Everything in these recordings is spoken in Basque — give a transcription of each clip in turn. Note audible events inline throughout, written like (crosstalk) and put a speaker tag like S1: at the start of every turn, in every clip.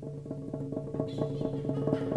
S1: thank you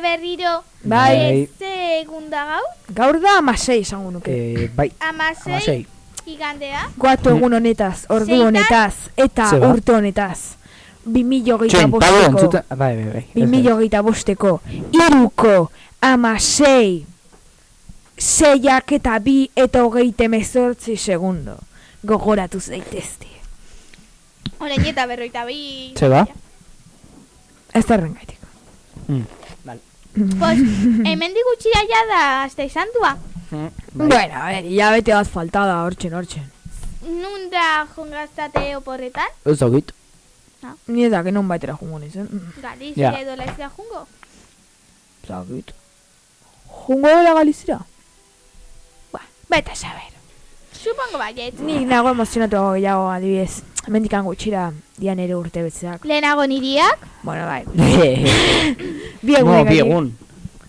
S1: Berriro.
S2: Bai.
S1: Ze egun da gaur?
S2: Gaur da amasei izango nuke.
S3: Eh, bai,
S1: Amasei.
S3: amasei.
S1: Igandea.
S2: Guatu egun honetaz, ordu
S1: Zeitan?
S2: honetaz, eta urte honetaz. Bi milo geita
S3: Txen, pabo,
S2: bosteko.
S3: entzuta, bai, bai, bai.
S2: Bi milo geita bosteko. Iruko, amasei. Seiak eta bi eta hogeite mezortzi segundo. Gogoratu zaitezte.
S1: Orain eta berroita bi.
S3: Ze ba?
S2: Ez da errengaitik.
S3: Mm. Vale.
S1: Pues, hemen digutxira ja da, hasta izan dua.
S3: Mm, bai.
S2: Bueno, a ver, ya bete bat faltada, hortxen, hortxen.
S1: Nun da jongaztate oporretan?
S3: Ez dakit.
S2: Ni eta que non baitera jungo nizen.
S1: Galizia
S3: Ja.
S1: edo laizia jungo?
S3: Ez dakit.
S2: Jungo dela galizira? Ba, beta saber.
S1: Supongo baiet.
S2: Nik nago emozionatu gehiago adibidez. Mendikan gutxira dian ere urte betzeak.
S1: Lehenago niriak?
S2: Bueno, bai. (laughs)
S3: Bi
S2: egun.
S3: no, bi egun.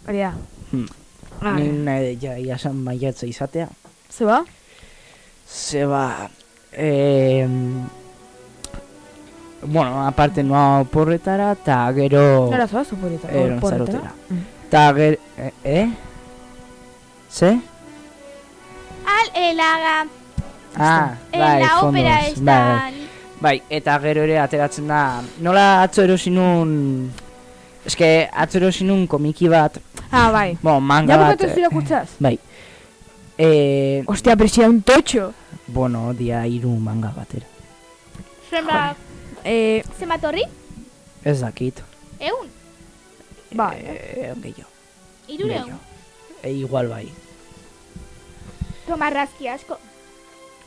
S2: Hori da.
S3: Hmm.
S2: Ah,
S3: Ni nahi ja, iasan maiatza izatea.
S2: Ze ba?
S3: Zeba, eh, bueno, aparte noa porretara, eta gero...
S2: Nora zoaz, oporita.
S3: Ero,
S2: oporretara?
S3: zarotera.
S2: Mm.
S3: Eta gero... Eh? eh? Ze?
S1: Al, elaga,
S3: Ah,
S1: en
S3: bai,
S1: la ópera.
S3: Bai, bai.
S1: estan...
S3: bai, eta gero ere ateratzen da... Nola atzo erosi nun... Eske, atzo erosi nun komiki bat...
S2: Ah, bai.
S3: Bueno, manga
S2: Ja
S3: bat...
S2: bukatu zira kutzaz?
S3: Bai. Eh,
S2: Ostia, presia un totxo.
S3: bueno, dia hiru manga batera.
S1: Zenba,
S2: Eh,
S1: zenbat horri?
S3: Ez dakit.
S1: Egun?
S2: bai.
S3: Eh, gehiago.
S1: Irureun?
S3: gehiago. E, igual bai.
S1: Tomarrazki asko.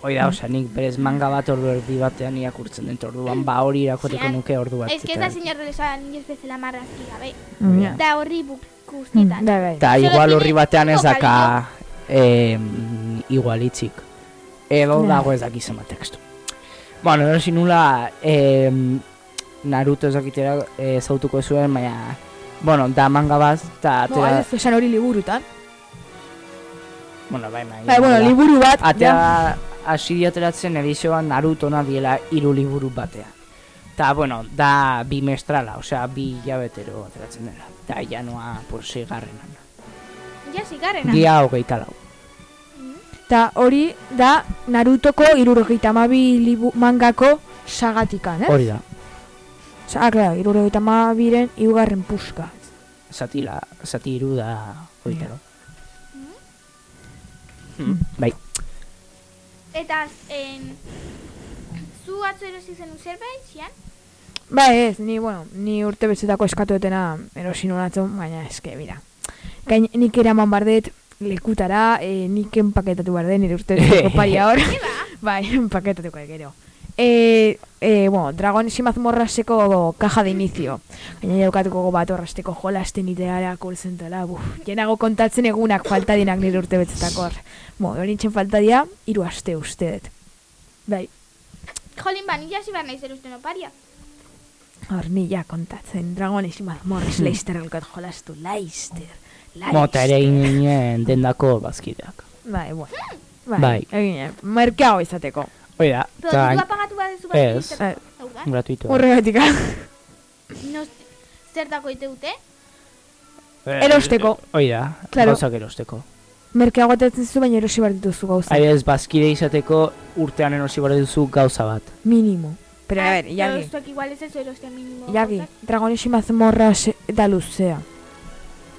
S3: Hoi da, osea, nik berez manga bat ordu erdi batean irakurtzen dut orduan, ba hori irakoteko nuke ordu bat.
S1: Ez que ez da señor de lesan inoz bezala marrazki gabe.
S2: Mm.
S1: Da horri buk
S2: Mm,
S1: guztietan.
S2: Bai, bai.
S3: Eta
S1: Solo
S3: igual horri batean ez daka eh, igual itzik. Edo dago ez daki zenbat tekstu. Bueno, erosi nula eh, Naruto ez dakitera eh, zautuko zuen, baina bueno, da manga bat, eta
S2: No, ez esan hori liburutan.
S3: bueno, bai, bai,
S2: Bai, bueno, liburu bat. ja.
S3: Hasi ateratzen edizioan Naruto diela hiru liburu batea. Ta, bueno, da bimestrala, osea, bi jabetero ateratzen dela. Da, ja noa, por seigarrenan.
S1: Ja, zigarrena.
S3: Dia hogeita lau.
S2: Eta hori da Narutoko irurogeita amabi libu mangako sagatikan, eh?
S3: Hori da.
S2: Ah, claro, irurogeita amabiren irugarren puska.
S3: Zatila, zati iru da hogeita
S2: Ja.
S3: lau. Hmm, Bai,
S1: Eta, en... Zu atzo erosi zen zerbait, zian?
S2: Ba ez, ni, bueno, ni urte bezetako eskatu etena erosi nuen atzo, baina eske, mira. Gain, nik eraman bardet lekutara, e, nik enpaketatu bardet, nire urte (laughs) bezetako paria hor. bai, enpaketatuko gero. E, e, bueno, Dragon Simaz Morraseko caja de inicio. Gaina jaukatuko bat horrasteko jolasten iteara kurtzentala, buf, jenago kontatzen egunak falta dinak nire urte bezetako hor. Bueno, hori falta dia, hiru aste uste dut. Bai,
S1: Jolin, ba, nila behar nahi zer usten oparia.
S2: Hor, nila kontatzen, dragones mazmorras Leicester elkot jolastu, Leicester, Leicester.
S3: Mota ere ginen dendako bazkideak.
S2: Bai, bueno. Bai,
S3: Bai.
S2: egin, merkeago izateko.
S3: Hoi da,
S1: Pero
S3: eta
S1: dirua pagatu badezu
S3: Ez.
S2: Eh,
S1: da,
S3: gratuito.
S2: Horregatik, ah.
S1: no, zertako ite dute?
S2: Erosteko.
S3: Hoi da,
S2: Claro.
S3: gauzak erosteko.
S2: merkeago atetzen zu, baina erosi behar dituzu gauza.
S3: Adibidez, bazkide izateko urtean erosi behar duzu gauza bat.
S2: Minimo. Pero, a ver,
S1: Pero
S2: Ilargi,
S1: zuek igual ez ez eroste mínimo.
S2: Ilargi, dragones mazmorras da luzea.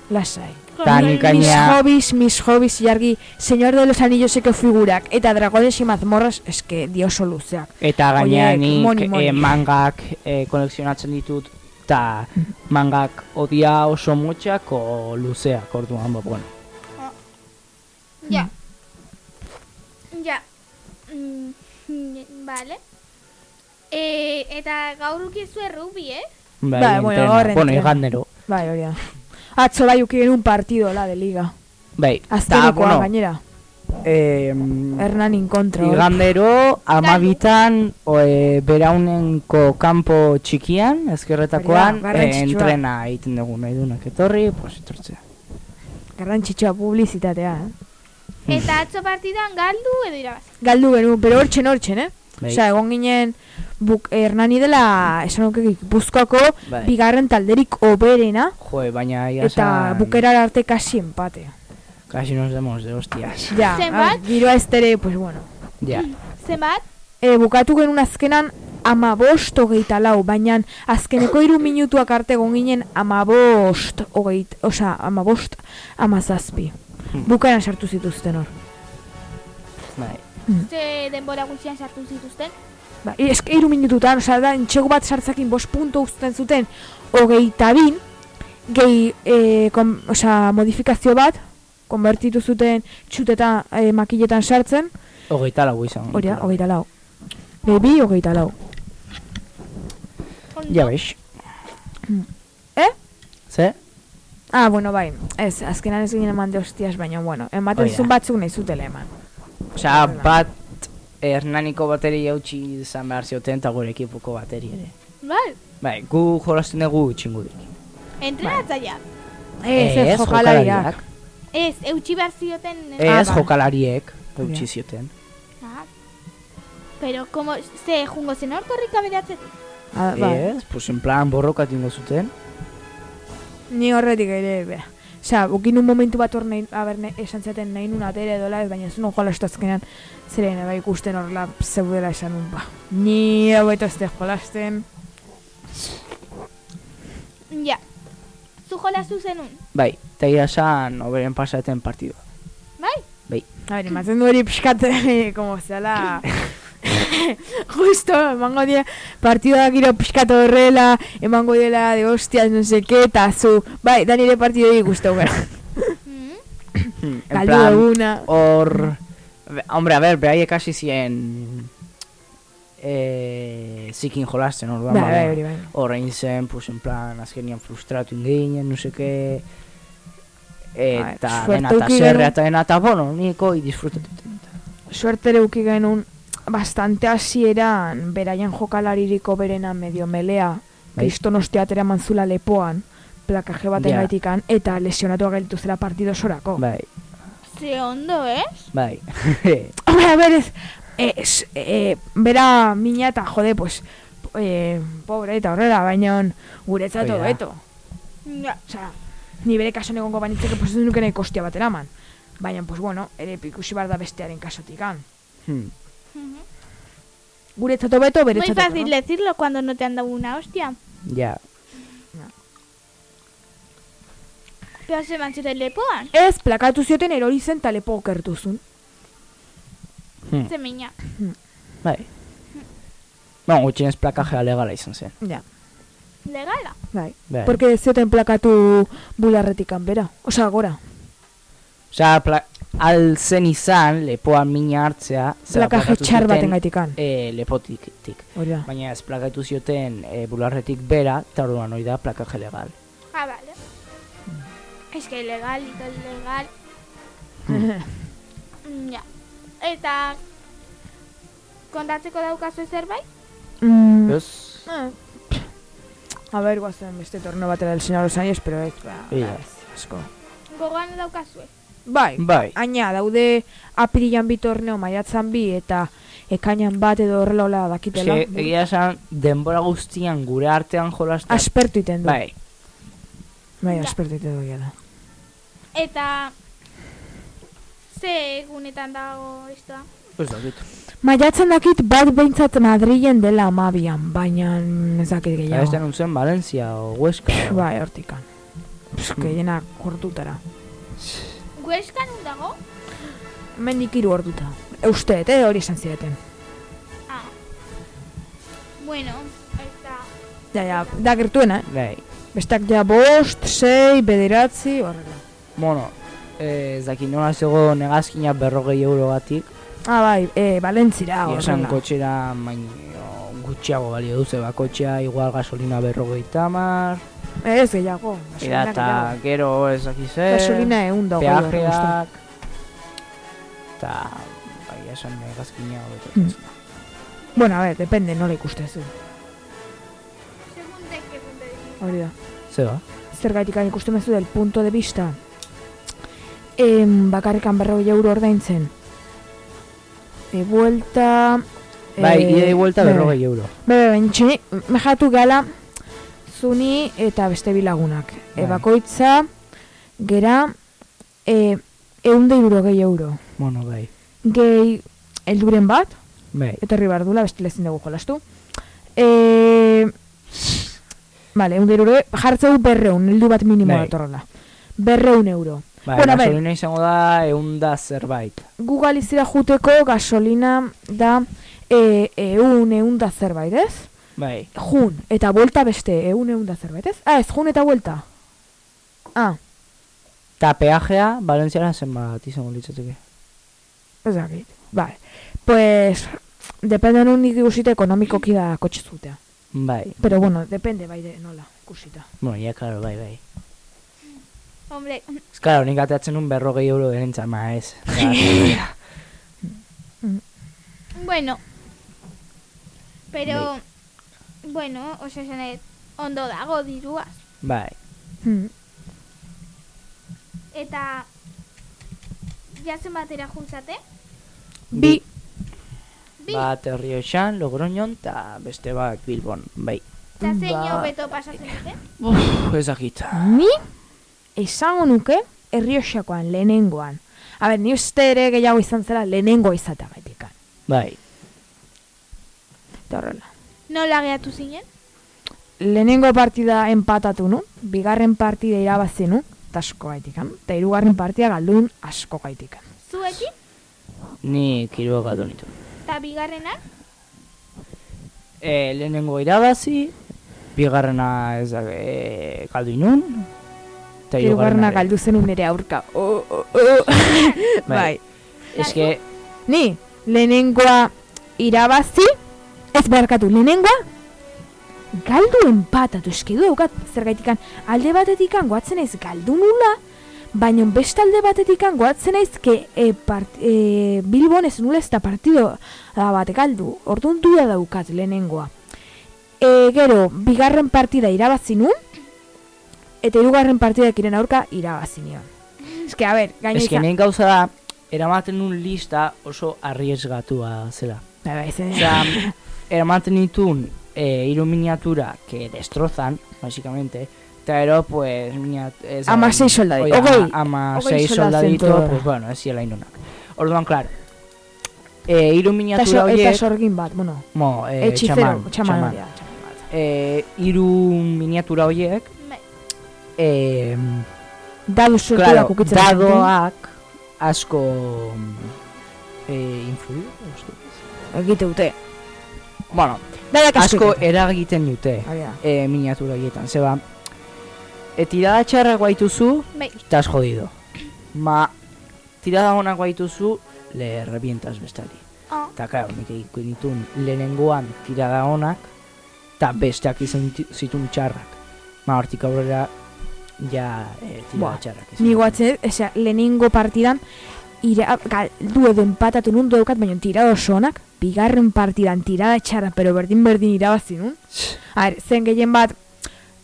S2: Lasai.
S3: Ta nik
S2: Mis hobbies, mis hobbies, Ilargi, Señor de los Anillos eko figurak, eta dragones y mazmorras, eske, dioso luzeak.
S3: eta gainea
S2: Oiek,
S3: nik
S2: moni, moni.
S3: eh, mangak eh, kolekzionatzen ditut, eta mangak odia oso motxak o luzeak, orduan, ba, bueno.
S1: Ja. Ja. Mm, vale. E, eta gaur ukizu errubi, eh?
S3: Bai,
S2: Bai, bueno, hor
S3: bueno, igandero.
S2: Bai, hori da. Atzo bai uki genuen partido, la, de liga.
S3: Bai,
S2: Aztenekoa,
S3: bueno,
S2: gainera.
S3: eh,
S2: Hernanin kontra. hor.
S3: Igandero, amabitan, o, e, beraunenko kanpo txikian, ezkerretakoan, e,
S2: garrantzitsua.
S3: entrena egiten dugu nahi dunak etorri, pues etortzea.
S2: Garrantzitsua publizitatea, eh?
S1: Eta atzo partidan galdu edo irabazi.
S2: Galdu genuen, pero hortzen hortzen, eh?
S3: Bai.
S2: Osea, egon ginen, buk, Hernani dela, esan nuke Gipuzkoako,
S3: Bai.
S2: bigarren talderik oberena,
S3: Joe, baina ia
S2: eta bukerar arte kasi empate.
S3: Casi nos demos de hostias.
S2: Ja, (laughs)
S1: Zenbat?
S2: a- giroa ez tere, pues bueno.
S3: Ja.
S1: Zenbat?
S2: E, bukatu genuen azkenan amabost hogeita lau, baina azkeneko hiru minutuak arte egon ginen amabost hogeit, osea, amabost amazazpi.
S3: Hmm.
S2: Bukaeran sartu zituzten hor.
S3: Bai.
S1: Ze denbora gutxian sartu zituzten?
S2: Ba, eske hiru minututan, osea, da, entxego bat sartzakin bost punto uzten zuten, hogeita bin, gehi, e, kom, osea, modifikazio bat, konbertitu zuten txuteta e, makiletan sartzen,
S3: Hogeita lau izan.
S2: hori da, hogeita lau. Gehi bi, hogeita lau.
S1: Ondo.
S3: Ja beix.
S2: Eh?
S3: Ze?
S2: Ah, bueno, bai, ez, azkenan ez ginen eman de hostias, baina, bueno, ematen
S3: Hoi da.
S2: zuen batzuk nahi zutela eman.
S3: Osea,
S2: Bai.
S3: bat Hernaniko bateri jautsi izan behar zioten eta gure ekipuko bateri ere.
S1: Bai,
S3: Bai, gu jolasten dugu txingudik.
S1: entrenatzaia.
S2: Ez, ez, jokalariak.
S1: Ez, eutxi behar zioten...
S2: Ah,
S3: Ez
S2: bai.
S3: jokalariek, eutxi zioten.
S1: Ah. Pero, como, ze, jungo zen hor korrika beratzetik?
S2: Ah, bai.
S3: Ez, pues en plan borrokat ingo zuten.
S2: Ni horretik ere, bera. Osea, ukin un momentu bat hor nahi, aber, ne, esan zaten nahi nun atere edola, ez baina ez nun jolastu azkenean, zeren eba ikusten horrela zeudela esan nun, ba. Ni hau eto ez jolasten.
S1: Ja. Zu jolastu zenun?
S3: Bai, eta gira esan oberen pasaten partidua.
S1: Bai?
S2: A ber, ematen du hori pixkat, (laughs) eh, como zela... (laughs) (laughs) Justo, emango die, partidua giro pixkat horrela, emango diela de hostias, no sé qué, eta zu, bai, da nire partidoi guztu gara. (laughs)
S1: Mm.
S3: En
S2: Galdu eguna.
S3: hor... Hombre, a ver, beraiek hasi ziren... Eh, zikin jolasten,
S2: Bai, bai, hori bai.
S3: hor egin zen, pues, en plan, azkenian frustratu inginen, no seke... Eta
S2: Bai, suerte
S3: dena eta
S2: eduki
S3: zerrea
S2: genuen.
S3: eta dena eta, bueno, niko disfrutatuten.
S2: Suertere uki genuen bastante hasieran beraien jokalaririko berena medio melea,
S3: Bai.
S2: kriston atera manzula lepoan, plakaje baten
S3: Ja.
S2: gaitikan, eta lesionatu gelditu zela partido sorako.
S3: Bai,
S1: Ze ondo, ez?
S3: bai. (laughs)
S2: Hombre, a ver, ez, ez, e, bera mina eta jode, pues, e, pobre eta horrela, baina guretzat
S3: Hoi da.
S2: hobeto.
S1: Ja.
S2: Osea, ni bere kasuan egongo banitzeke, pues ez nuke nahi kostia bat eraman. Baina, pues bueno, ere ikusi behar da bestearen kasotikan.
S3: Hmm.
S1: Mhm.
S2: Guretzat hobeto,
S1: Muy
S2: beretzat
S1: fácil
S2: hobeto.
S1: decirlo cuando no te han dado una hostia.
S3: Ja,
S1: Pero se manchete lepoan.
S2: Ez, plakatu zioten erori zen eta lepo okertuzun.
S3: hmm.
S1: Ze mina.
S3: bai. Bueno, gutxienez plakajea legala izan zen.
S2: Ja,
S1: Legala.
S2: bai.
S3: Bai.
S2: Porque zioten plakatu bularretik kanbera. Osa, gora.
S3: Osea, pla- al zen izan, lepoan mina hartzea,
S2: Plakaje txar baten gaitikan.
S3: E, lepotik, tik.
S2: Hori da.
S3: baina ez plakatu zioten e, bularretik bera, eta orduan hori da plakaje legal.
S1: Ah, vale. Es que legal y todo legal. Mm, (laughs) Ja. Eta... kontatzeko daukazu zerbait?
S2: Mm,
S3: Ez?
S2: eh, A ver, guazen beste torneo batera del Señor Años, pero ez, ba, ez, asko.
S1: Gogoan daukazue.
S2: Bai,
S3: Bai.
S2: Aina, daude apirilan bi torneo, maiatzan bi, eta ekainan bat edo horrela hola dakitela.
S3: Eske, egia esan, denbora guztian gure artean jolazten.
S2: Aspertu iten du.
S3: Bai.
S2: Bai, aspertu iten du da.
S1: Eta... Ze egunetan dago estoa?
S3: Ez dakit.
S2: Maiatzen dakit bat behintzat Madrilen dela amabian, baina ez dakit gehiago.
S3: beste nuntzen Valencia o Huesca.
S2: Bai, hortikan. Pff, gehiena kortutara.
S1: Hueskan un dago?
S2: Mendik hiru orduta. Eusteet, eh, hori esan zireten.
S1: Ah. Bueno, eta...
S2: Ja, ja, da gertuena, eh?
S3: Bai.
S2: Bestak ja bost, sei, bederatzi, horrela.
S3: Bueno, eh, ez dakit nola zego negazkina berrogei eurogatik.
S2: Ah, bai, e,
S3: Egia esan
S2: horrela.
S3: kotxera baino gutxiago balio duze, ba, kotxea igual gasolina berrogei tamar.
S2: Ez gehiago.
S3: Eta eta gero ez dakit zer.
S2: Gasolina egun dago.
S3: peajeak. Eta, bai, esan negazkina hobeto.
S2: Mm. Bueno, a ver, depende, nola ikustezu.
S1: Segun de que punto de vista.
S2: Hori da.
S3: Zeba?
S2: Zergaitik ikusten mezu del punto de vista. Em, bakarrikan berrogei euro ordaintzen. E, buelta...
S3: Bai,
S2: eh,
S3: ida y vuelta berrogei euro.
S2: Bai, bai, bai, txini, mejatu gala zuni eta beste bilagunak. E,
S3: Bai.
S2: bakoitza, gera, e, eunde gehi euro.
S3: Bueno, bai.
S2: Gehi, elduren bat,
S3: Bai.
S2: etorri behar dula, beste lezin dugu jolastu. E, vale, eunde euro, jartzeu berreun, heldu bat minimo
S3: Bai.
S2: datorrela. Berreun euro.
S3: Bai,
S2: Bueno,
S3: gasolina izango da eunda zerbait.
S2: Gu galizira juteko gasolina da e, eun, eun da zerbait, ez?
S3: Bai.
S2: Jun, eta buelta beste, eun, eun da zerbait, ez? Ah, ez, jun eta buelta. Ah,
S3: Ta peajea, Valenciara zenbat izango litzateke.
S2: ez dakit. Vale. Pues, depende nun ikusite ekonomikoki da kotxe zutea.
S3: Bai.
S2: Pero bueno, depende bai de nola, ikusita.
S3: Bueno, ja, claro, bai, bai.
S1: Hombre,
S3: Ez, claro, nik ateatzen nun berrogei euro derentzat, ma ez. (laughs) Ja,
S1: bueno. Pero... Bueno, oso esanet, ondo dago diruaz.
S3: bai.
S2: Hmm.
S1: Eta... Jazen batera juntzate?
S2: Bi,
S1: Bi,
S3: Bat Errioxan, Logroñon, eta beste bat Bilbon, bai.
S1: eta zein
S2: ba-
S1: hobeto pasatzen dute?
S3: Uf, ez dakit.
S2: ni esango nuke errioxakoan lehenengoan. A ber, ni uste ere gehiago izan zela lehenengo izatea.
S3: Bai.
S2: Eta horrela.
S1: Nola gehiatu zinen?
S2: lehenengo partida empatatu nu, bigarren partida irabazi nu, eta asko gaitikan, eta hirugarren partida galdun asko gaitikan.
S1: Zuekin?
S3: Ni kiruak gatu nitu.
S1: Eta bigarrenak?
S3: E, lehenengo irabazi, bigarrena ez da, e, galdu inun, eta
S2: Hirugarrena
S3: ere.
S2: galdu zenun nire aurka. Oh, oh, oh. bai. (laughs)
S3: Ez que,
S2: Ni, lehenengoa irabazi, ez beharkatu, lehenengoa galdu empatatu, eski du daukat zergaitikan alde batetikan goatzen naiz galdu nula, baina beste alde batetikan goatzen naiz ke e, part, e, Bilbon ez nula ez da partido da bat galdu, orduan duda daukat lehenengoa. E, gero, bigarren partida irabazi nun, eta hirugarren partidek iren aurka irabazi nion. Ez que, a ber, gaina
S3: ez
S2: izan-
S3: nien gauza da, eramaten nun lista oso arriesgatua zela.
S2: Ze-
S3: Osea, eramaten nitun e, hiru miniatura que destrozan, básicamente, eta ero, pues, miniat... Ez,
S2: Hamasei soldadito,
S3: oia,
S2: hogei,
S3: hamasei
S2: hogei
S3: soldadito,
S2: soldadito.
S3: pues, bueno, ez ziela inunak. Orduan, claro, e, hiru
S2: Eta,
S3: miniatura
S2: so, eta sorgin bat, bueno,
S3: mo, e,
S2: etxizero,
S3: txaman,
S2: txaman,
S3: txaman.
S2: bat.
S3: E, hiru miniatura horiek,
S1: Bai.
S3: e,
S2: Dadu sortu
S3: claro,
S2: da kukitzen.
S3: dadoak asko e, influir, uste.
S2: Egite dute.
S3: Bueno,
S2: Dadak
S3: asko eragiten dute
S2: da.
S3: e, miniatura horietan, zeba, e, tirada txarrak baituzu,
S1: Bai.
S3: estás jodido. Ma, tirada honak baituzu, le revientas bestari.
S1: Oh.
S3: Eta, claro, nik egiko nituen lehenengoan tirada honak, eta besteak izan zituen txarrak. Ma, hortik aurrera, ja, e, tirada
S2: Buah,
S3: txarrak.
S2: Ni guatzen, osea, lehenengo partidan, ira, galdu edo empatatu nun daukat, baina tirada oso onak, bigarren partidan tirada txarra, pero berdin-berdin irabazi nun. A ber, zen gehien bat,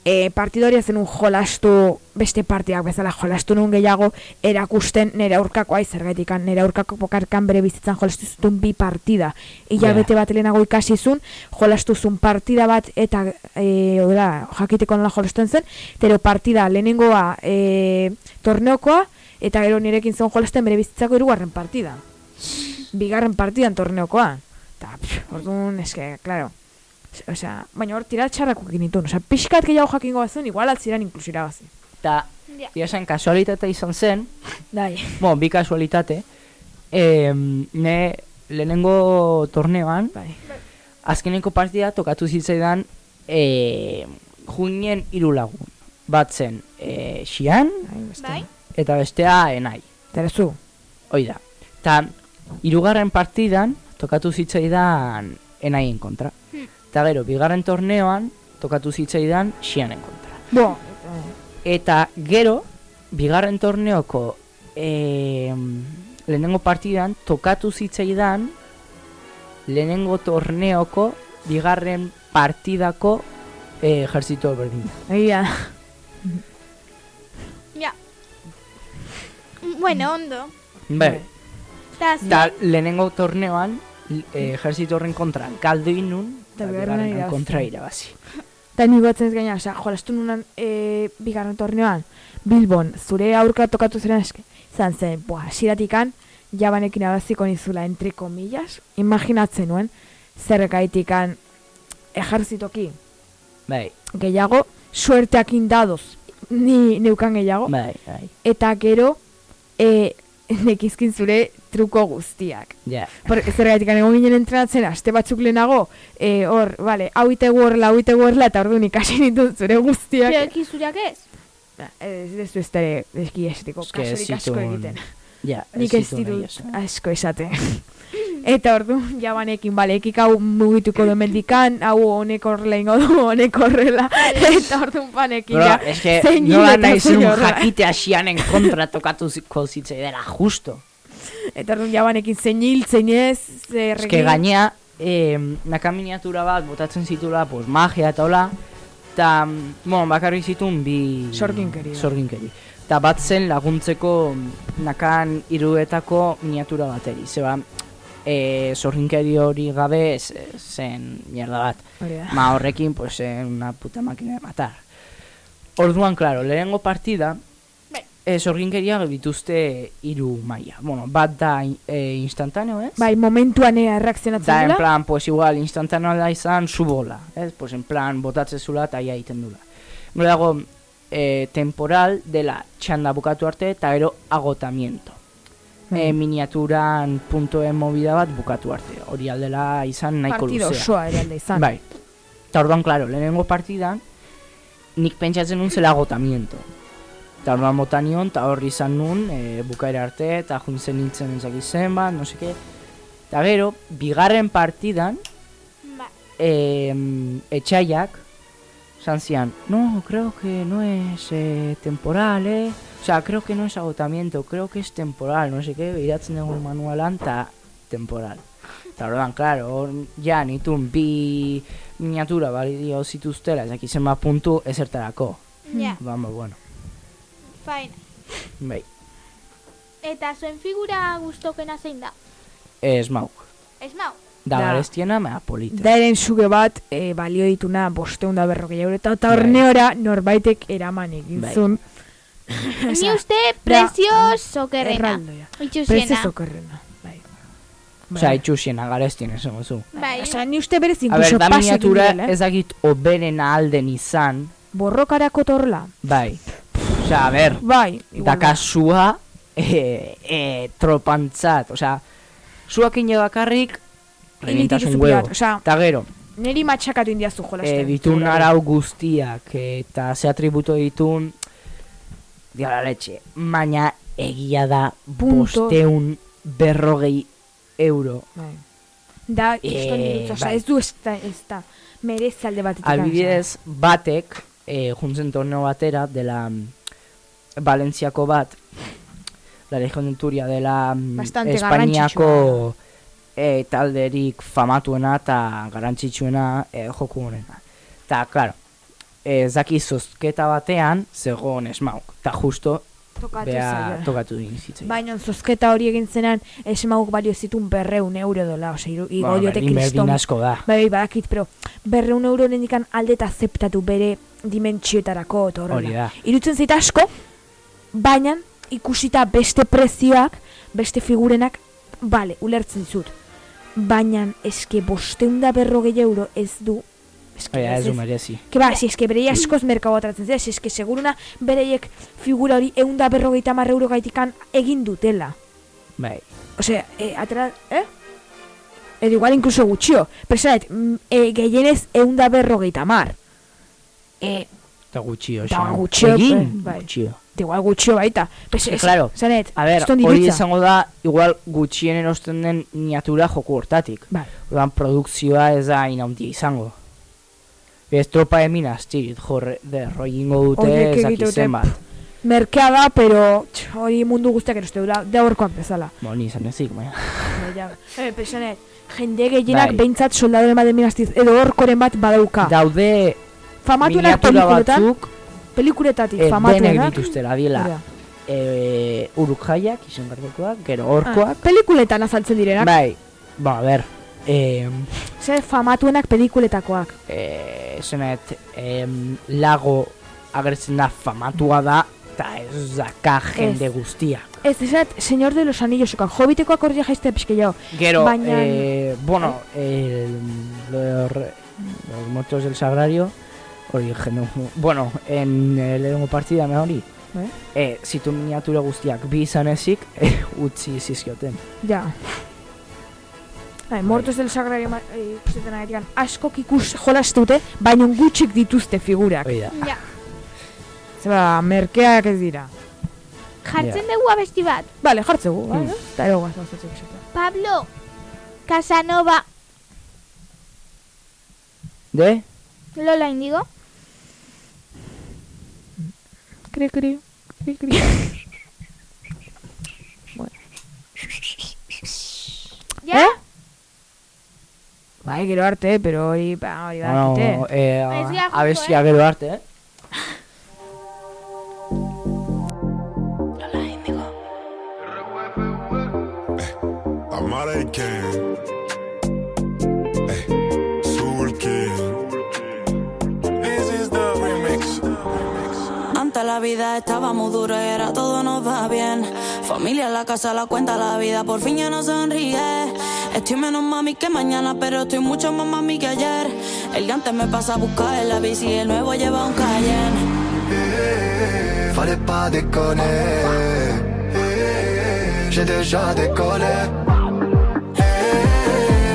S2: e, partidoria zen un jolastu, beste partidak bezala jolastu nun gehiago, erakusten nire aurkakoa zergaitik, nire aurkako pokarkan bere bizitzan jolastu zuten bi partida. Ila
S3: Ja.
S2: bete bat lehenago ikasi zun, jolastu zun partida bat, eta, e, oda, jakiteko nola jolasten zen, tero partida lehenengoa e, torneokoa, eta gero nirekin zen jolasten bere bizitzako hirugarren partida. Bigarren partidan torneokoa. Eta, orduan, eske, claro. Osea, baina hor tira txarrako genitun. Osea, pixkat gehiago jakingo bazuen, igual atziran inkluso irabazi.
S3: Eta,
S1: ja
S3: zen, kasualitatea izan zen,
S2: Dai.
S3: bueno, bi kasualitate, e, ne lehenengo torneoan,
S2: Bai.
S3: azkeneko partida tokatu zitzaidan e, junien hiru lagun. Bat zen, e, xian.
S2: Bai.
S3: Eta bestea enai.
S2: Terezu.
S3: Hoi da. Eta, hirugarren partidan tokatu zitzaidan enaien kontra.
S1: Hmm.
S3: Eta gero, bigarren torneoan tokatu zitzaidan xianen kontra.
S2: Bo,
S3: Eta gero, bigarren torneoko e, lehenengo partidan tokatu zitzaidan lehenengo torneoko bigarren partidako e, ejerzito berdin.
S2: egia.
S1: Bueno, ondo. Eta
S3: eta lehenengo torneoan e, ejerzito horren kontra galdu inun,
S2: Eta
S3: bigarren kontra irabazi.
S2: Eta ni batzen ez gaina, osea, jolastu nunan e, bigarren torneoan, Bilbon, zure aurka tokatu ziren eske, izan zen, boa, hasieratikan jabanekin abaziko nizula, entre comillas, imaginatzen nuen, zer gaitikan ejerzitoki
S3: Bai,
S2: gehiago, suerteak indadoz, ni neukan gehiago,
S3: bai, bai,
S2: eta gero, e, (laughs) nekizkin zure truko guztiak.
S3: ja.
S2: Por, zergatik egon ginen entrenatzen, aste batzuk lehenago, e, hor, vale, hau ite guorla, hau ite guorla, eta orduan ikasi nituen zure guztiak.
S1: Pero ekizuriak ez?
S2: Ba, Ez, ez du ez ere, eski
S3: ez
S2: kasurik asko egiten.
S3: Ja,
S2: Nik ez ditut asko esate. Eta orduan, jabanekin, bale, ekik hau mugituko du mendikan, hau honek horrela ingo du, (laughs) honek horrela, eta orduan panekin, ja,
S3: eske
S2: zein
S3: nola nahi
S2: horrela.
S3: jakitea xianen kontra tokatu ziko zitzaidela, justo.
S2: Eta orduan jabanekin zein hil, zein ez, zer
S3: Eske gainea, eh, naka miniatura bat botatzen zitula, pues, magia eta hola, eta, bueno, bakarrik zituen bi...
S2: Sorginkeri.
S3: Sorginkeri. Eta bat zen laguntzeko nakan iruetako miniatura bateri. Zeba, e, sorginkeri hori gabe zen mierda bat. Ma horrekin, pues, eh, una puta máquina de matar. Orduan, claro, lehenengo partida,
S1: Bai.
S3: e, sorginkeriak dituzte hiru maila. Bueno, bat da e, instantaneo, ez?
S2: Bai, momentuan ea erreakzionatzen
S3: Da, en
S2: dula.
S3: plan, pues igual, instantaneo da izan, zu bola, ez? Pues en plan, botatzen zula eta ia egiten dula. Gero dago, e, temporal dela txanda bukatu arte eta gero agotamiento. E, miniaturan puntoen movida bat bukatu arte. Hori aldela izan nahiko
S2: Partido
S3: luzea.
S2: osoa ere alde izan.
S3: Bai. Eta orduan, claro, lehenengo partidan, nik pentsatzen nun zela agotamiento. Eta orduan bota nion, eta horri izan nun, e, bukaera arte, eta juntzen nintzen ezak zen bat, no seke. Eta gero, bigarren partidan,
S1: Ba.
S3: eh, etxaiak, esan zian, no, creo que no es eh, temporal, eh? O sea, creo que no es agotamiento, creo que es temporal, no sé qué, iratzen dugu manualan, eta temporal. Eta orduan, claro, hor, ja, nitun bi miniatura balidio zituztela, ez dakizen bat puntu ezertarako.
S1: Ja,
S3: Vamos, bueno,
S1: faena.
S3: bai,
S1: Eta zuen figura gustokena zein da?
S3: ez mauk.
S1: Ez mau?
S3: Da,
S2: Da.
S3: garestiena, mea polita.
S2: Da eren suge bat e, balio dituna bosteun da berrokei euro eta
S3: Bai.
S2: torneora norbaitek eraman egin
S3: Bai.
S2: zuen.
S1: Ni uste prezioz sokerrena.
S2: Prezio
S1: Itxusiena.
S2: zokerrena. Bai.
S3: Osea, itxusiena garestien esan zu.
S1: Bai.
S2: Osea, ni uste berez
S3: A ber,
S2: inkluso
S3: da
S2: paso
S3: miniatura ez dakit oberena alden izan,
S2: Borrokarako torla.
S3: bai. Osea, a ber,
S2: Bai.
S3: da kasua e, e, tropantzat, osea, zuak ine bakarrik, regintasun
S2: izupi
S3: huevo.
S2: bat, Osea,
S3: Eta gero,
S2: niri matxakatu indiazu jolasten.
S3: e, ditun arau guztiak eta ze atributo ditun, diala letxe, baina egia da
S2: Punto.
S3: bosteun berrogei euro.
S2: Bai. Da,
S3: Eh,
S2: kriston irutza, osea,
S3: bai.
S2: ez du ez da, ez da, merez alde batetik.
S3: Albidez, batek, e, juntzen torneo batera, dela mm, Valentziako bat, La Legión de Turia dela mm,
S2: Bastante
S3: Espainiako e, talderik famatuena eta garrantzitsuena e, joku honena. Ta, claro, ez daki zozketa batean zegoen esmauk. Ta justo
S2: Tokatu
S3: bea
S2: zaio.
S3: tokatu egin zitzaion.
S2: Baina zozketa hori egin zenan esmauk balio zitun berreun euro dola, ose, iru, igo
S3: Bueno,
S2: diote kriston.
S3: asko da.
S2: Bai, badakit, pero berreun euro nendikan aldeta zeptatu bere dimentsioetarako eta.
S3: Hori da.
S2: Irutzen zait asko, baina ikusita beste prezioak, beste figurenak, bale, ulertzen zut. Baina eske bosteunda berrogei euro ez du,
S3: da, ez du
S2: ez.
S3: merezi.
S2: Que ba, si eske berei askoz merkau atratzen zera, si eske seguruna bereiek figura hori eunda berrogeita mar euro gaitikan egin dutela.
S3: Bai.
S2: Osea, e, atera, eh? Edo igual incluso gutxio. Pero esanet, mm, e, gehienez eunda berrogeita mar. E,
S3: Eta gutxio,
S2: Eta
S3: esan.
S2: gutxio,
S3: Egin,
S2: eh, bai.
S3: gutxio.
S2: de igual gutxio baita. Pues,
S3: Que claro,
S2: Zanet,
S3: A ber,
S2: eston
S3: hori izango da, igual gutxien erosten den miniatura joku hortatik.
S2: Bai.
S3: Ordan produkzioa ez da inaundia izango. Bez tropa de minas, tirit, jorre, de roingo dute ez
S2: egite dute.
S3: zenbat.
S2: Merkea da, pero tx, hori mundu guztiak eroste dula, de horkoan bezala.
S3: Bo, ni izan ezik, baina.
S2: Ja, eh, pesanet, jende gehienak
S3: Bai.
S2: behintzat soldadoren bat minaztiz, edo horkoren bat badauka.
S3: Daude
S2: Famatuenak pelikuletan,
S3: batzuk,
S2: pelikuletatik
S3: eh, denek
S2: famatuenak.
S3: dituztela, diela,
S2: Hori da.
S3: eh, uruk jaiak, izan gero
S2: Ah,
S3: horkoak.
S2: pelikuletan azaltzen direnak.
S3: Bai, ba, a ber, eh,
S2: Zer famatuenak pelikuletakoak.
S3: eh, esanet, em, lago agertzen da famatua da, eta ez daka jende guztia.
S2: Ez, ez, Señor de los Anillos, okan, hobitekoak hori jaizte pixke jau.
S3: Gero,
S2: Baina-
S3: eh, bueno, el, lo de los, muertos del sagrario, hori genu, bueno, en el lehenengo partida me hori,
S2: Eh?
S3: eh, zitu miniatura guztiak bi izan ezik, eh, (laughs) utzi zizkioten.
S2: Ja. Bai, mortos del sagrario ma- eh, agetikan askok ikus jolastute, baina gutxik dituzte figurak.
S3: Hori da.
S1: Ja.
S2: Zeba, merkeak ez dira.
S1: Jartzen dugu abesti bat.
S2: Bale, jartzegu,
S3: Hmm.
S2: eh? Eta ero guaz.
S1: Pablo Casanova
S3: De?
S1: Lola Indigo.
S2: Kri, kri, kri, kri.
S1: Ja? (laughs)
S2: Eh? Bai, gero arte, pero hori, ba, hori
S3: Bueno,
S2: badakite.
S3: eh,
S1: gara junto,
S3: abestia gero arte, eh?
S4: Amara Soul King. This is the remix.
S5: Antes la vida estaba muy dura y ahora todo nos va bien. Familia en la casa, la cuenta, la vida por fin ya no sonríe. Estoy menos mami que mañana, pero estoy mucho más mami que ayer. El de antes me pasa a buscar en la bici y el nuevo lleva un Cayenne.
S6: Fallait pas déconner. J'ai déjà décollé.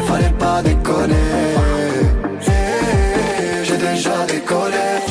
S6: Fallait pas déconner. J'ai déjà décollé.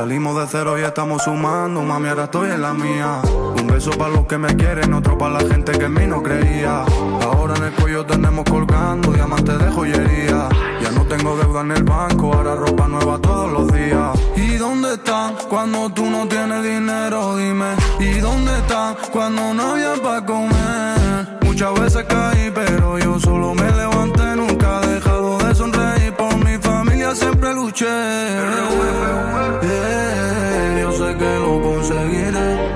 S7: Salimos de cero y estamos sumando, mami, ahora estoy en la mía. Un beso para los que me quieren, otro para la gente que en mí no creía. Ahora en el cuello tenemos colgando diamantes de joyería. Ya no tengo deuda en el banco, ahora ropa nueva todos los días. ¿Y dónde están cuando tú no tienes dinero? Dime. ¿Y dónde están cuando no había para comer? Muchas veces caí, pero yo solo me levanté, siempre luché. Yo sé que lo conseguiré.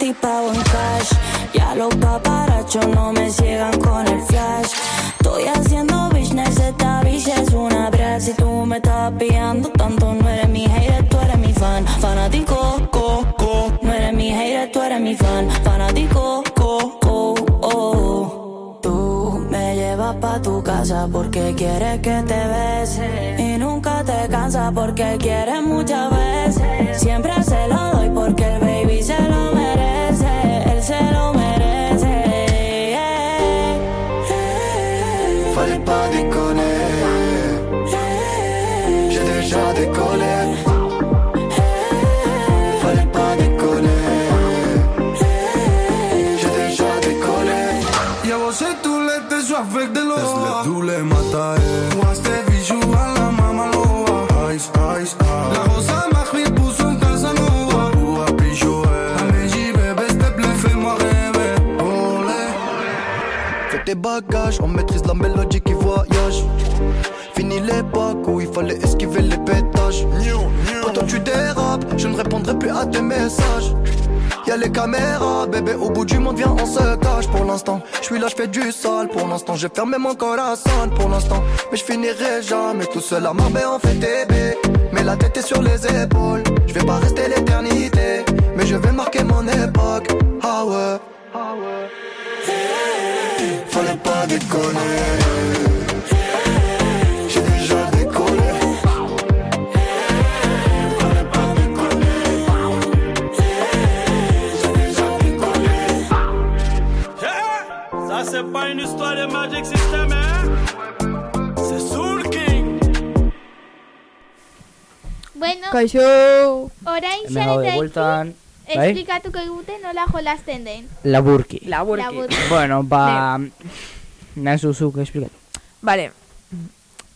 S5: Y pago en cash. Ya los paparachos no me ciegan con el flash. Estoy haciendo business, esta bitch es una brag. Si tú me estás pillando tanto, no eres mi hater, tú eres mi fan. Fanático, co, co. No eres mi hater, tú eres mi fan. Fanático, co, co, oh. Tú me casa porque quiere que te bese. Y nunca te cansa porque quiere muchas veces. Siempre se
S6: bagages, on maîtrise la mélodie qui voyage. Fini l'époque où il fallait esquiver les pétages. Pourtant tu dérapes, je ne répondrai plus à tes messages. Y'a les caméras, bébé, au bout du monde, viens, on se cache pour l'instant. Je suis là, je fais du sale pour l'instant. J'ai fermé mon corazon pour l'instant. Mais je finirai jamais tout seul à Marbella en fait TB. Mais la tête est sur les épaules. Je vais pas rester l'éternité, mais je vais marquer mon époque. Ah ouais. Fallait pas Fallait pas déconner. J'ai déjà décollé.
S8: Ça c'est pas une histoire de Magic System, hein? C'est Soul King
S1: Bueno,
S2: Kaixo!
S1: orain
S3: Hemen gaude bueltan. Bai?
S1: esplikatuko digute nola jolasten den.
S3: Laburki.
S2: Laburki.
S1: Laburki.
S3: Bueno, ba... Nahi zuzuk esplikatu.
S2: Vale.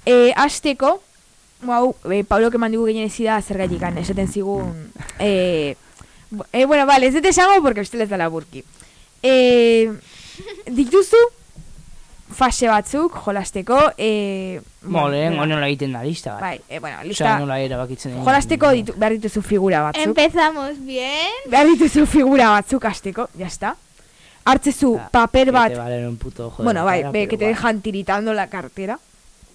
S2: E, azteko, hau, e, Pablo que mandigu gehien ezi da zer gaitik esaten zigun... E, bu- e, bueno, vale, ez dut esango porque bestela ez da laburki. E, dituzu fase batzuk jolasteko, e,
S3: Mole,
S2: bueno,
S3: nola egiten da lista bat.
S2: Bai, e, bueno, lista,
S3: nola erabakitzen den.
S2: jolasteko ditu, behar dituzu figura batzuk.
S1: Empezamos bien.
S2: behar dituzu figura batzuk azteko, ya está. Hartzezu
S3: Ah,
S2: paper
S3: Que
S2: bat,
S3: te valen un puto joder.
S2: bueno, bai,
S3: cara,
S2: be, que te dejan tiritando la cartera.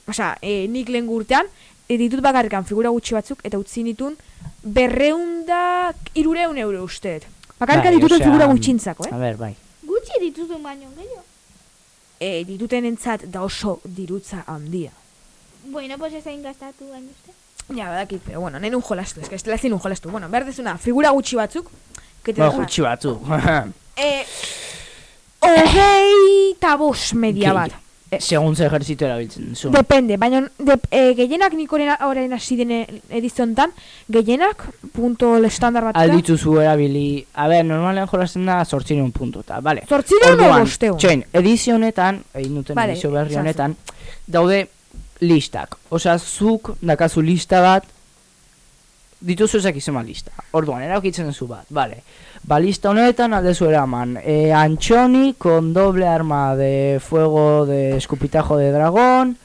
S2: Osea, eh, nik lehen urtean, eh, ditut bakarrikan figura gutxi batzuk, eta utzi nitun berreunda, irureun euro usteet. Bakarrikan
S3: Bai,
S2: dituten
S3: osea,
S2: figura gutxintzako, eh?
S3: A ver, bai.
S1: Gutxi dituzu baino gehiago.
S2: Eh dituten entzat da oso dirutza handia.
S1: Bueno, pues ez hain gastatu baino uste.
S2: Ja, badakit, pero bueno, nahi nun jolastu, ez que ez un jolastu. Bueno, behar dezuna, figura gutxi batzuk, que te
S3: Ba, gutxi batzu.
S2: Eh, (laughs) hogei eta bost media
S3: Ki-
S2: bat.
S3: Segun ze ejertzito erabiltzen zuen.
S2: Depende, baina de, e, gehienak nik orain, orain hasi dene ediziontan, gehienak punto estandar bat
S3: Alditu zu erabili, a ber, normalen jolasten da sortzireun puntuta, bale.
S2: Zortzireun o
S3: Orduan,
S2: bosteun?
S3: Txoin, edizio honetan, egin duten
S2: Vale,
S3: edizio berri
S2: zu.
S3: honetan, daude listak. Osea, zuk dakazu lista bat, dituzu ezak izema lista. Orduan, eraukitzen duzu bat, vale. Ba, lista honetan aldezu eraman, e, Anchoni con doble arma de fuego de escupitajo de dragón,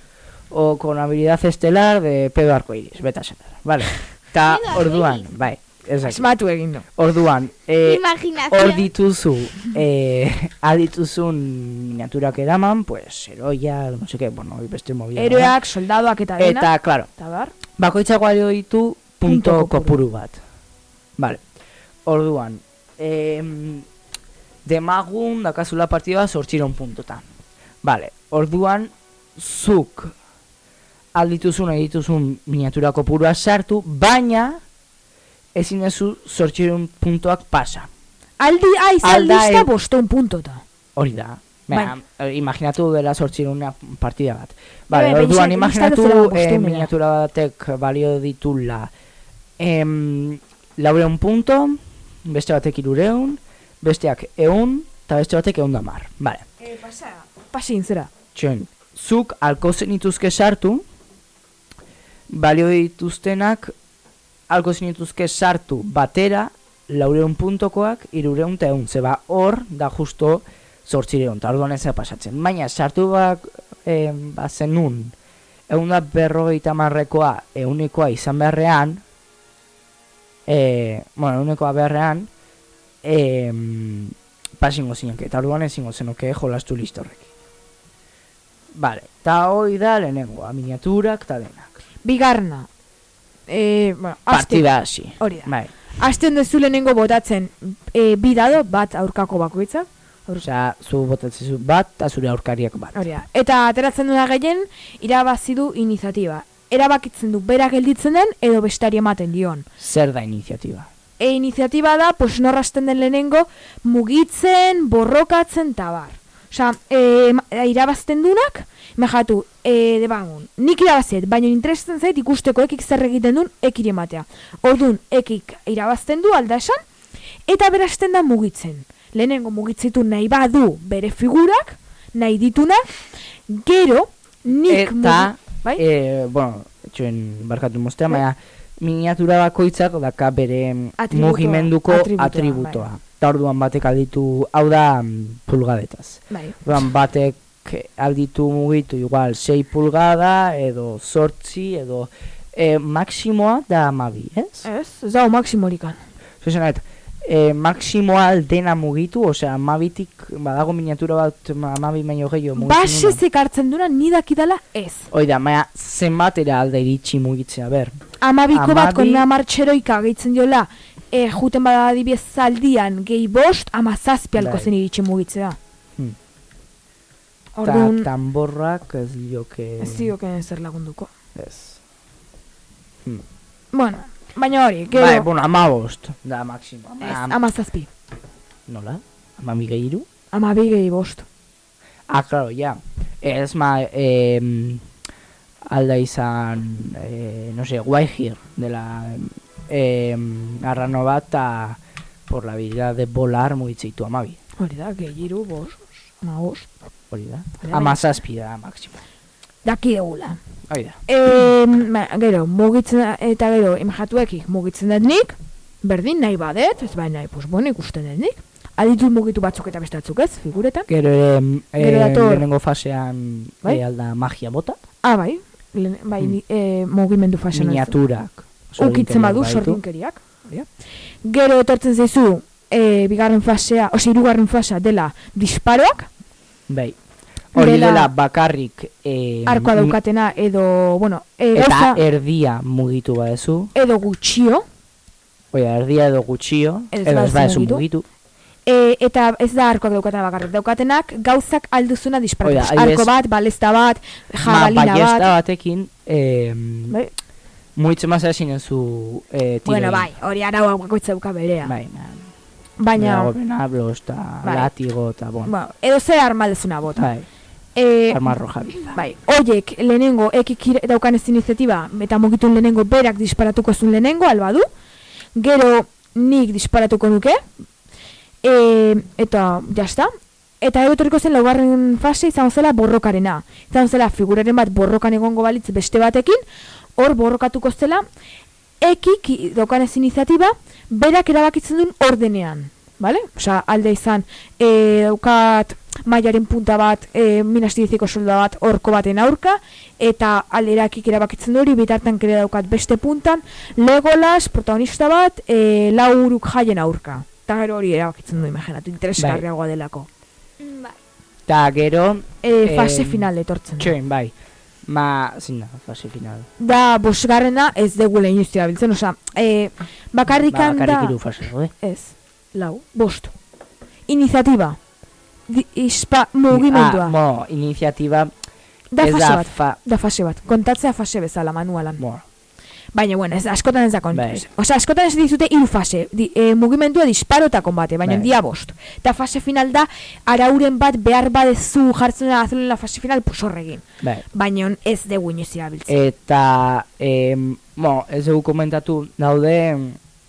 S3: o con habilidad estelar de pedo arcoiris, beta vale. Ta, orduan, bai, ezak.
S2: Asmatu egin du.
S3: Orduan, eh,
S1: Imaginazio.
S3: hor dituzu, eh, adituzun miniaturak eraman, pues, heroia, no sé qué, bueno, beste movida. da.
S2: Eroak, soldadoak eta dena.
S3: Eta, claro,
S2: Eta bar.
S3: bakoitzak balio ditu
S2: Punto
S3: punto
S2: kopuru.
S3: kopuru bat. Vale. Orduan, eh, demagun dakazula partida sortziron puntutan. Vale, orduan, zuk aldituzun edituzun miniatura kopurua sartu, baina ezin ezu sortziron puntuak pasa.
S2: Aldi, izan
S3: Alda,
S2: lista
S3: eh.
S2: bosteun puntota.
S3: Hori da.
S2: Bai.
S3: Baina, eh, imaginatu dela sortziruna partida bat.
S2: Bai,
S3: orduan
S2: lista-
S3: imaginatu
S2: lista bezala
S3: eh, miniatura batek balio ditula em, laureun punto, beste batek irureun, besteak eun, eta beste batek eun damar. Vale,
S2: Eh, pasa. Pasin zera.
S3: txoin, zuk alko zenituzke sartu, balio dituztenak alko zenituzke sartu batera, laureun puntokoak, irureun eta eun, zeba hor da justo zortzireun, eta orduan ez da pasatzen. Baina sartu bak, eh, bazenun, egun da berrogeita marrekoa, eunekoa izan beharrean, eh, bueno, eunekoa beharrean, eh, pasingo zineke, eta orduan ezingo zenuke jolastu listo horrek. Vale, eta hoi da lehenengoa, miniaturak eta denak.
S2: Bigarna. Eh, bueno.
S3: Partida hasi.
S2: Hori da.
S3: Bai,
S2: Aste ondo zu lehenengo botatzen e, bi dado, bat aurkako bakoitzak.
S3: Osea, zu botatzen zu bat, eta zure aurkariak bat.
S2: Hori da. Eta ateratzen duena gehien, irabazi du iniziatiba. Erabakitzen du bera gelditzen den edo bestari ematen dion.
S3: Zer da iniziatiba?
S2: E iniziatiba da, pues norrasten den lehenengo, mugitzen, borrokatzen, tabar. Osa, e, ma- irabazten dunak, imagatu, e, debagun, nik irabaziet, baina interesatzen zait ikusteko ekik zer egiten duen ekiri ematea. Orduan, ekik irabazten du alda esan, eta berasten da mugitzen. Lehenengo mugitzitu nahi badu bere figurak, nahi ditunak, gero, nik
S3: Eta,
S2: mugi- bai?
S3: e, bueno, etxuen barkatu moztea, baina miniatura bakoitzak daka bere
S2: Atributoa,
S3: mugimenduko
S2: atributoa,
S3: atributoa.
S2: bai.
S3: Eta orduan batek alditu, hau da mm, pulgadetaz.
S2: bai.
S3: Orduan batek alditu mugitu igual 6 pulgada, edo sortzi, edo e, maksimoa da amabi, ez?
S2: Ez, ez dago maksimorikan.
S3: Zuzenet, e, maksimoa dena mugitu, osea, amabitik, badago miniatura bat ma- amabi baino gehiago mugitzen duna.
S2: Basez ekartzen duna nidakidala ez.
S3: Oida, maia, zenbatera alde iritsi mugitzea, ber.
S2: Amabiko bat
S3: Amabi-
S2: kon amartxeroika gehitzen diola, e, juten bada adibidez zaldian gehi bost, ama zazpialko
S3: Bai.
S2: zen iritsi mugitzea.
S3: Hmm. Ta
S2: Orduan,
S3: tamborrak ez dioke...
S2: ez dioken zer lagunduko.
S3: Ez.
S2: Bueno, baina hori, gero,
S3: Bai, bueno, amabost, da maksimo.
S2: ez,
S3: Am,
S2: ama zazpi,
S3: nola? Amami gehiru?
S2: amabi gehi bost.
S3: Ah, claro, ya. Ez ma, eh, alda izan, eh, no sé, Guayhir, de la eh, arrano bat, ta, por la habilidad de volar, mugitzeitu amabi.
S2: Hori da, gehi iru bost, ama bost.
S3: Hori da.
S2: Hori da,
S3: Amazazpi da, maksimo.
S2: Daki degula.
S3: Hori da.
S2: E, ba, gero, mugitzen eta gero, imajatuekik mugitzen dut nik, berdin nahi badet, ez bai nahi, pues bueno, ikusten dut nik. Aditut mugitu batzuk eta beste batzuk ez, figuretan.
S3: Gero
S2: dator-
S3: lehenengo fasean,
S2: Bai?
S3: eh, alda magia bota,
S2: Ah, bai, lehen, bai,
S3: Hmm.
S2: e, mugimendu fasen.
S3: miniaturak.
S2: Ukitzen badu
S3: sordinkeriak.
S2: Gero etortzen zaizu, e, bigarren fasea, osi hirugarren fasea dela disparoak,
S3: Bai. Hori
S2: Dela-
S3: dela bakarrik eh,
S2: arkoa daukatena edo, bueno, e,
S3: Eta erdia mugitu badezu.
S2: edo gutxio,
S3: Oia, erdia edo gutxio.
S2: Ez
S3: edo ez
S2: badezu mugitu.
S3: mugitu.
S2: e, eta ez da arkoak daukatena bakarrik, daukatenak gauzak alduzuna disparatu. Arko bat, balesta bat, jabalina bat.
S3: batekin, eh,
S2: Bai.
S3: mugitzen mazera zinen zu eh, tiroi.
S2: Bueno, bai, hori araua bakoitza dauka berea.
S3: Bai, bai.
S2: Baina,
S3: Venablos, eta
S2: Bai.
S3: latigo, eta bon.
S2: ba, edo zer arma dezuna bota.
S3: Bai,
S2: E,
S3: arma roja biza.
S2: Bai, oiek lehenengo ekik ire- daukan ez iniziatiba eta mugitun lehenengo berak disparatuko zuen lehenengo albadu. Gero nik disparatuko nuke. E, eta jazta. Eta gero etorriko zen laugarren fase izango zela borrokarena. Izango zela figuraren bat borrokan egongo balitz beste batekin, hor borrokatuko zela ekik daukan ez iniziatiba berak erabakitzen duen ordenean. Vale? Osa, alde izan, e, daukat mailaren punta bat, e, minastiziko solda bat, orko baten aurka, eta alderakik erabakitzen du hori, bitartan kere daukat beste puntan, Legolas, protagonista bat, e, lauruk jaien aurka. Eta gero hori erabakitzen du, imaginatu, interesgarriagoa delako.
S1: Mm, Bai.
S3: Eta gero,
S2: E, fase
S3: Em,
S2: final etortzen
S3: txoin, bai. Ma, zin da, fase final.
S2: Da, bosgarrena ez degule inuztia biltzen, osa, e,
S3: Ba,
S2: bakarrikan
S3: bakarrik
S2: da...
S3: hiru fase, daude.
S2: Ez, lau, bost. Iniziatiba. Ispa, mugimendua.
S3: Ah, mo, iniziatiba,
S2: da fase
S3: da
S2: bat.
S3: fa...
S2: Da fase bat. Kontatzea fase bezala manualan.
S3: Bueno,
S2: Baina, bueno, ez, askotan ez da kont.
S3: Bai.
S2: Osa, askotan ez dizute hiru fase. Di, e, mugimendua disparo eta konbate, baina
S3: Bai.
S2: dia bost. Eta fase final da, arauren bat behar badezu jartzen da azulen la fase final, pues horregin.
S3: bai.
S2: Baina ez dugu inozia biltzen.
S3: Eta, em, mo, ez dugu komentatu, daude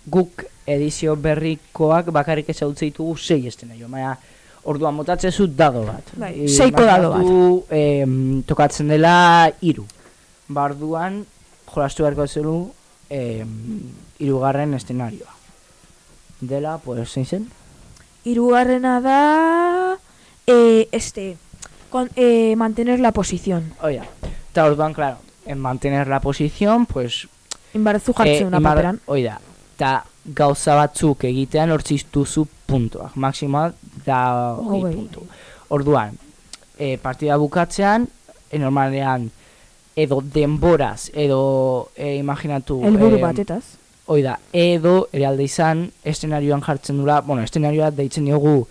S3: guk edizio berrikoak bakarrik ezautze ditugu sei estena jo, baina orduan motatzezu dado bat.
S2: Bai,
S3: E,
S2: seiko dado bat.
S3: em, tokatzen dela hiru. Barduan, jolastu beharko zelu, em, hirugarren eszenarioa. Dela, pues, zein zen?
S2: Hirugarrena da... E, este... Con, e, mantener la posición.
S3: Oia, eta orduan, claro, en mantener la posición, pues,
S2: Inbarzu jartzen una
S3: imar-
S2: paperan.
S3: Hoi da, eta gauza batzuk egitean hortziztuzu puntuak. Maksimoa da hogei
S2: Hogei.
S3: puntu. Orduan, e, partida bukatzean, e, normalean, edo denboraz, edo e, imaginatu...
S2: Helburu
S3: em,
S2: batetaz.
S3: Hoi da, edo ere alde izan, eszenarioan jartzen dula, bueno, eszenarioa deitzen diogu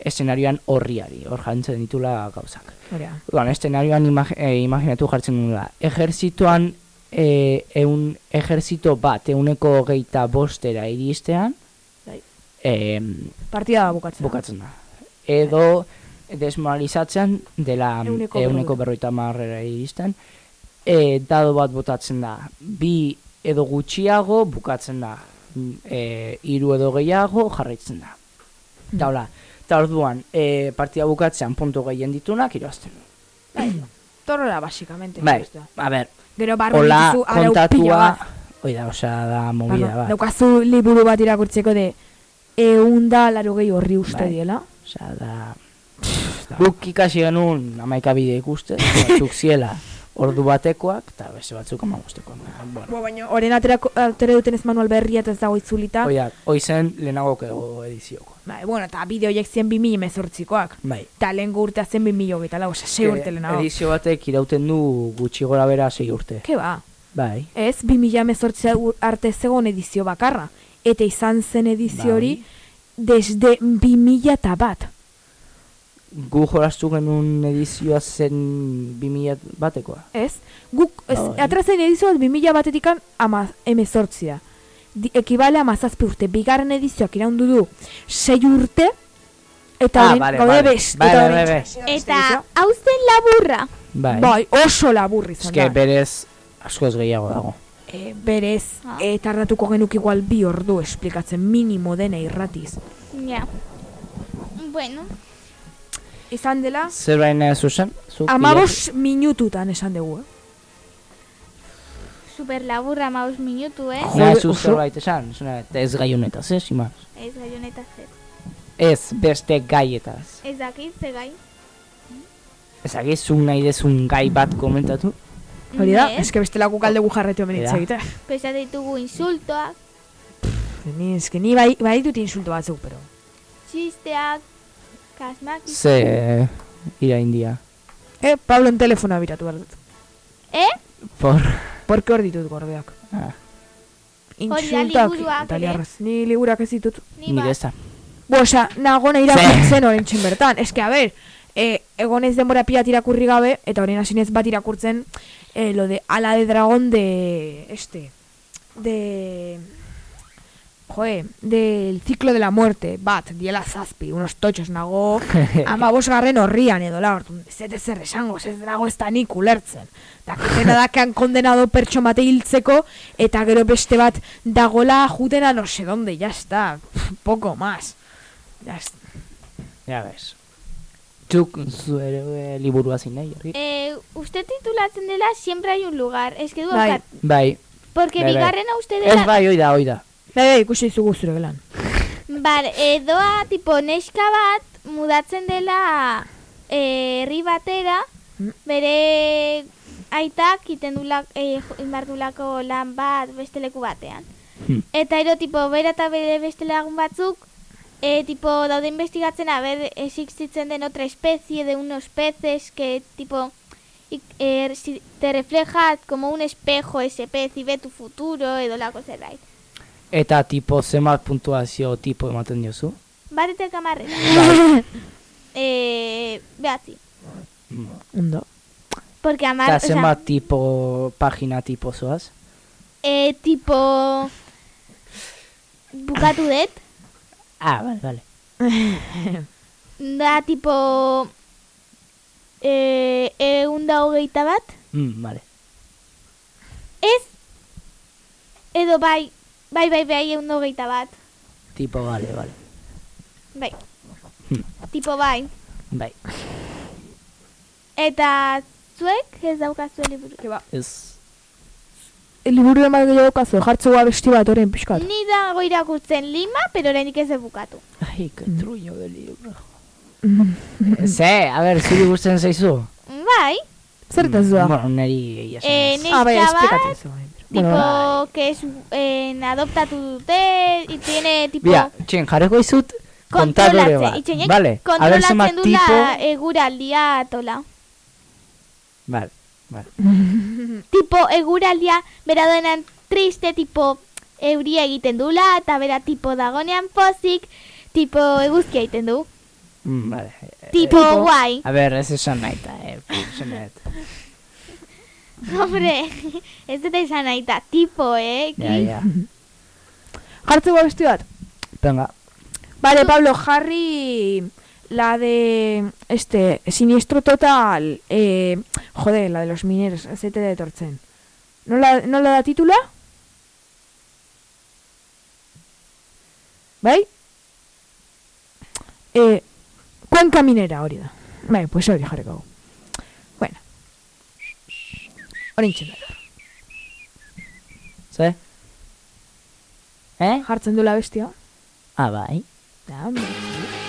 S3: eszenarioan horriari, hor jantzen ditula gauzak.
S2: Horea.
S3: Orduan, eszenarioan imag e, imaginatu jartzen nula. Ejerzitoan, e, eun, ejerzito bat, euneko geita bostera iristean,
S2: Bai.
S3: e,
S2: Partida bukatzen.
S3: bukatzen da. Edo desmoralizatzen dela euneko
S2: berrogeita.
S3: berroita marrera iristen, e, dado bat botatzen da. Bi edo gutxiago bukatzen da. Mm, E, iru edo gehiago jarraitzen da. Eta hola, eta orduan, e, partida bukatzean puntu gehien ditunak irabazten.
S2: Torrela, basikamente.
S3: Bai, a ber,
S2: Gero barru
S3: hola
S2: dituzu arau pila
S3: kontatua,
S2: bat.
S3: oida, osea, da movida
S2: Barru,
S3: bat.
S2: Daukazu liburu bat irakurtzeko de eunda laro gehi horri uste
S3: Bai.
S2: diela.
S3: Osea, da... Guk ikasi genuen amaika bide ikuste, (laughs) batzuk ziela ordu batekoak, eta beste batzuk ama gustekoak. Bueno,
S2: Bo, baina, oren aterako, atera duten ez manual berria eta ez dago itzulita.
S3: oida, hoi zen lehenagoko edizioko.
S2: Bai, bueno, eta bideo horiek 2000 emezortzikoak.
S3: Bai.
S2: Eta lehen urtea zen 2000 hogeita lau, osea, 6 urte lehenago.
S3: Edizio batek irauten du gutxi gora bera 6 urte.
S2: Ke ba?
S3: Bai.
S2: Ez, 2000 emezortzi arte zegoen edizio bakarra. Eta izan zen edizio hori desde 2000 eta bat.
S3: Gu jolastu genuen edizioa zen 2000 batekoa.
S2: Ez? Guk, ez,
S3: Bai.
S2: atera zen edizio bat 2000 batetikan ama, emezortzia. Di, ekibale amazazpi urte. Bigarren edizioak iraundu du 6 urte. Eta
S3: Ah, vale, vale.
S2: best.
S3: Vale,
S2: eta
S3: vale.
S1: Eta hau zen laburra.
S3: Bai.
S2: Bai, oso laburri izan
S3: Eske
S2: da.
S3: berez askoz gehiago dago.
S2: E, berez,
S1: Ah.
S2: e, tardatuko genuk igual bi ordu esplikatzen minimo dena irratiz.
S1: Ja. Bueno,
S2: Izan dela,
S3: Zer baina zuzen?
S2: Amabos minututan esan dugu, eh?
S1: Super laburra maus minutu, eh?
S3: zu
S2: oso-
S3: zerbait esan, zuna, ez gai honetaz, ez, imaz?
S1: Ez gaioneta zer.
S3: Ez, beste gaietaz.
S1: Ez dakit, ze gai.
S3: Ez agizu nahi dezun gai bat komentatu?
S2: Hori da,
S1: Ez,
S2: eske bestelako kaldegu jarretu hemen hitz
S3: Ja.
S2: egitea.
S1: Pesa ditugu insultoak,
S2: Ni, eske ni bai, bai ditut insulto batzuk, pero...
S1: txisteak, kasmak.
S3: Ze eh, ira india.
S2: Eh, Pabloen telefona biratu behar dut.
S1: Eh?
S3: Por...
S2: Porke hor ditut gordeak.
S3: Ah,
S1: ere.
S2: italiarraz. Ni liburak ez ditut.
S1: Ni
S3: ez da.
S2: Bo, osea, nagona irakurtzen orain bertan. Eske, a ber, e, egon ez denbora pila irakurri gabe, eta orain hasi naiz bat irakurtzen, e, lo de ala de dragón de, este, de, joe, del ciclo de la muerte, bat, diela zazpi, unos tochos nago, (laughs) ama garren horrian edo la, orduan, ez ez zer esango, ez nago ez da nik ulertzen. Dakitena da que han condenado pertso bate hiltzeko, eta gero beste bat dagola jutena no sé donde, ya está, poco más. Ya está.
S3: Ja, bez. Zuk zu ere eh, liburua zin nahi, argi?
S1: Eh, usted titulatzen dela Siempre hay un lugar. Es que du
S2: Bai.
S3: Bai,
S1: Porque
S3: Bai, bai.
S1: bigarrena uste
S3: ez
S1: dela...
S3: bai, oida, oida.
S2: Bai, bai, ikusi izugu zure gelan. (laughs)
S1: Bar, eh, doa, tipo, neska bat mudatzen dela eh, herri batera,
S2: Mm.
S1: bere aitak iten dula, jo- egin behar dulako lan bat beste leku batean.
S3: Hmm.
S1: Eta ero, tipo, bera eta bere beste lagun batzuk, eh, tipo, daude investigatzen a ber existitzen den otra especie de unos peces que, tipo, ik- eh, si te refleja como un espejo ese pez y ve tu futuro edo lako zerbait.
S3: Eta tipo zenbat puntuazio tipo ematen diozu?
S1: Batetek amarrera.
S3: Bai. (laughs)
S1: Eh, behatzi.
S2: Ondo.
S1: Porque amar,
S3: Eta
S1: o sea,
S3: zenbat tipo, pagina tipo zoaz?
S1: eh, tipo... Bukatu dut,
S3: Ah, vale, vale. (laughs)
S1: da tipo... Eh, egun da hogeita bat,
S3: Mm, vale.
S1: ez? Edo bai, bai, bai, bai, egun da hogeita bat,
S3: Tipo, vale, vale.
S1: bai.
S3: Hmm.
S1: Tipo bai.
S3: Bai,
S1: Eta zuek ez daukazu liburu.
S2: Ba,
S3: ez...
S2: liburu eman gehiago kazu, jartzua besti bat orain pixkat.
S1: Ni dago irakurtzen lima, pero oraindik ez bukatu.
S3: Ai, que truño del libro. Ze, a ber, zuri gusten zaizu?
S1: Bai,
S2: Zertaz doa?
S3: Bueno, neri egia
S1: eh.
S2: Ah, bai, esplikatu ez orain.
S1: tipo
S2: Bueno,
S1: que es en adoptatu dute y tiene tipo
S3: Bia, txen, jarreko izut kontadore bat.
S1: itxoinek
S3: Vale,
S1: kontrolatzen
S3: tipo...
S1: dula eguraldia tola.
S3: Vale, vale. (laughs)
S1: Tipo eguraldia bera denan triste, tipo euria egiten dula, eta bera tipo dagonean pozik, tipo eguzkia egiten du.
S3: Mm, vale.
S1: Tipo guai.
S3: A ber, ez esan nahi eta, eh.
S1: Hombre, (laughs) ez dut esan nahi eta tipo, eh?
S3: Ja, ja. (laughs)
S8: Jartzeko abesti bat?
S3: Venga.
S8: Vale, Pablo, Harry, la de, este, Siniestro Total, eh, joder, la de los mineros, zete de etortzen. Nola, nola da titula? Bai? Eh, Cuenca Minera hori da. Bai, pues hori jarriko. hau. Bueno. Hori da.
S3: Ze? Eh?
S8: Jartzen du la bestia.
S3: Ah, bai.
S8: Da, hombre.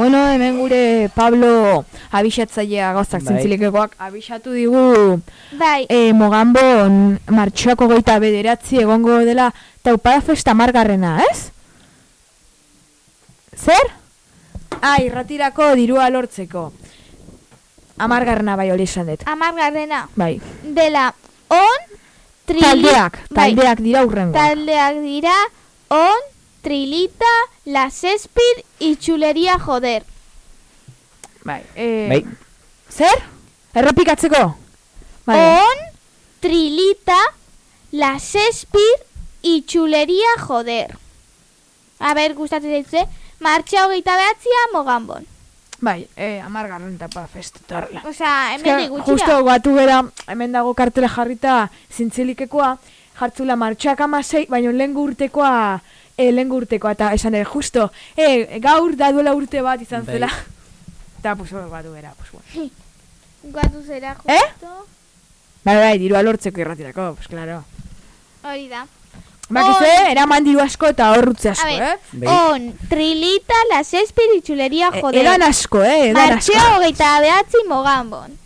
S8: Bueno, hemen gure Pablo abixatzailea gauzak
S3: Bai.
S8: zintzilikekoak abixatu digu
S1: Bai,
S8: e, Mogambon martxoako goita bederatzi egongo dela taupada festa margarrena, ez? Zer? Ah, irratirako dirua lortzeko. Amargarrena bai hori esan dut.
S1: amargarrena
S8: Bai.
S1: dela on, trili...
S8: Taldeak,
S1: Bai,
S8: taldeak dira urrengoak.
S1: taldeak dira on, trilita, la céspid y chulería joder.
S8: Bai. Eh,
S3: Bai.
S8: Zer? Errepikatzeko?
S1: On, trilita, la céspid y chulería joder. A ber, gustatzen zaitze, martxa hogeita behatzia mogambon.
S8: Bai, eh, amargarren tapa festa horrela. Eske,
S1: hemen gutxira.
S8: Justo batu gera, hemen dago kartela jarrita zintzilikekoa, jartzula martxoak amasei, baina lehen urtekoa, e, lehen urtekoa, eta esan ere, justo, e, gaur da duela urte bat izan
S3: Bai.
S8: zela. (laughs) Eta, pues, batu gera, pues, bueno.
S1: Guatu zera justo.
S2: Eh? Bai, bai, dirua lortzeko irratirako, pues claro.
S1: Hori da.
S2: Bakize, eraman diru asko eta horrutze asko, eh?
S3: Bai.
S1: on, trilita, las espiritulería,
S2: E-
S1: joder.
S2: Edan asko, eh? Edan asko.
S1: Martxeo hogeita behatzi mogambon.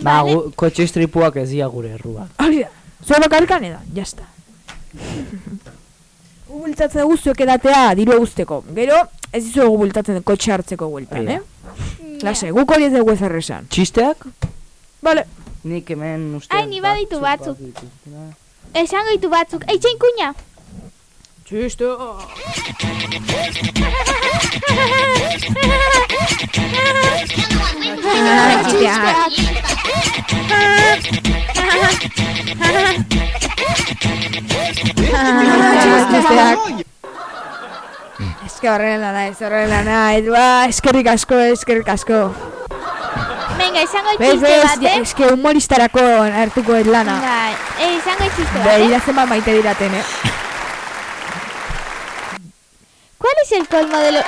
S3: Ba,
S1: Vale.
S3: kotxe istripuak ez dira gure errua.
S2: Hori da. Zuen bakarkan edan, jazta. (laughs) Gu bultatzen guztuek edatea diru guzteko. Gero, ez dizu gu bultatzen kotxe hartzeko
S3: da.
S2: eh? Lase, guk hori ez dugu ezer esan.
S3: Txisteak?
S2: Vale.
S3: Nik hemen uste...
S1: Ai, ni baditu batzuk.
S3: dituztena.
S1: Esango ditu batzuk. Eitxein kuña.
S2: Ez que horrela da, ez horrela nahi. Ba, eskerrik asko, eskerrik asko.
S1: Venga,
S2: Bez,
S1: txiste bat, eh?
S2: eske humoristarako hartuko ez lana.
S1: Bai, eh, esango txiste bat, eh?
S2: irazen bat maite diraten, eh?
S1: ¿Cuál es el colmo de lo...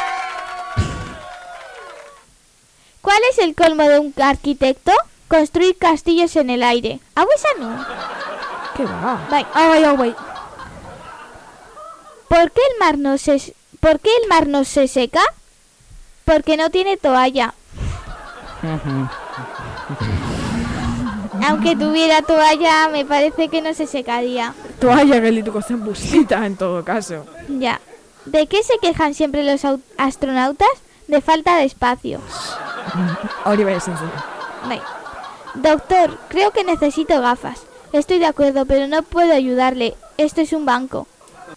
S1: ¿Cuál es el colmo de un arquitecto? Construir castillos en el aire. ¿Hau esan nu?
S2: Que va.
S1: Bai.
S2: Ah, bai, hau bai.
S1: ¿Por qué el mar no se... ¿Por qué el mar no se seca? Porque no tiene toalla. Aunque tuviera toalla, me parece que no se secaría.
S2: Toalla geldituko zen bustita, en todo caso.
S1: Ya. ¿De qué se quejan siempre los au- astronautas? De falta de espacio.
S2: Zen.
S1: Bai. Doctor, creo que necesito gafas. Estoy de acuerdo, pero no puedo ayudarle. Esto es un banco.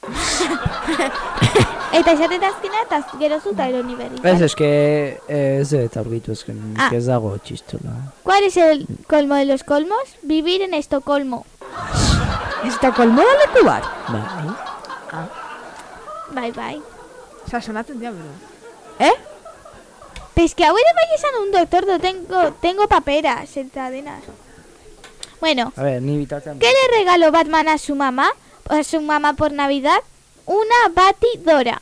S1: (laughs) Eta esaten azkena eta gero zuta eroni berri.
S3: Ez, eske ez eta aurkitu ezken
S1: Ah.
S3: ez dago txistola.
S1: ¿Cuál es el colmo de los colmos? Vivir en Estocolmo.
S2: Ez da leku bat?
S3: Bai.
S1: Bye bye.
S2: Osa, sonatzen dira, bero. Eh?
S1: Pues que ahora bai esan un doctor, no tengo, tengo paperas, eta denas. Bueno,
S3: A ver, ni.
S1: ¿qué le regaló Batman a su mamá? A su mamá por Navidad? Una batidora.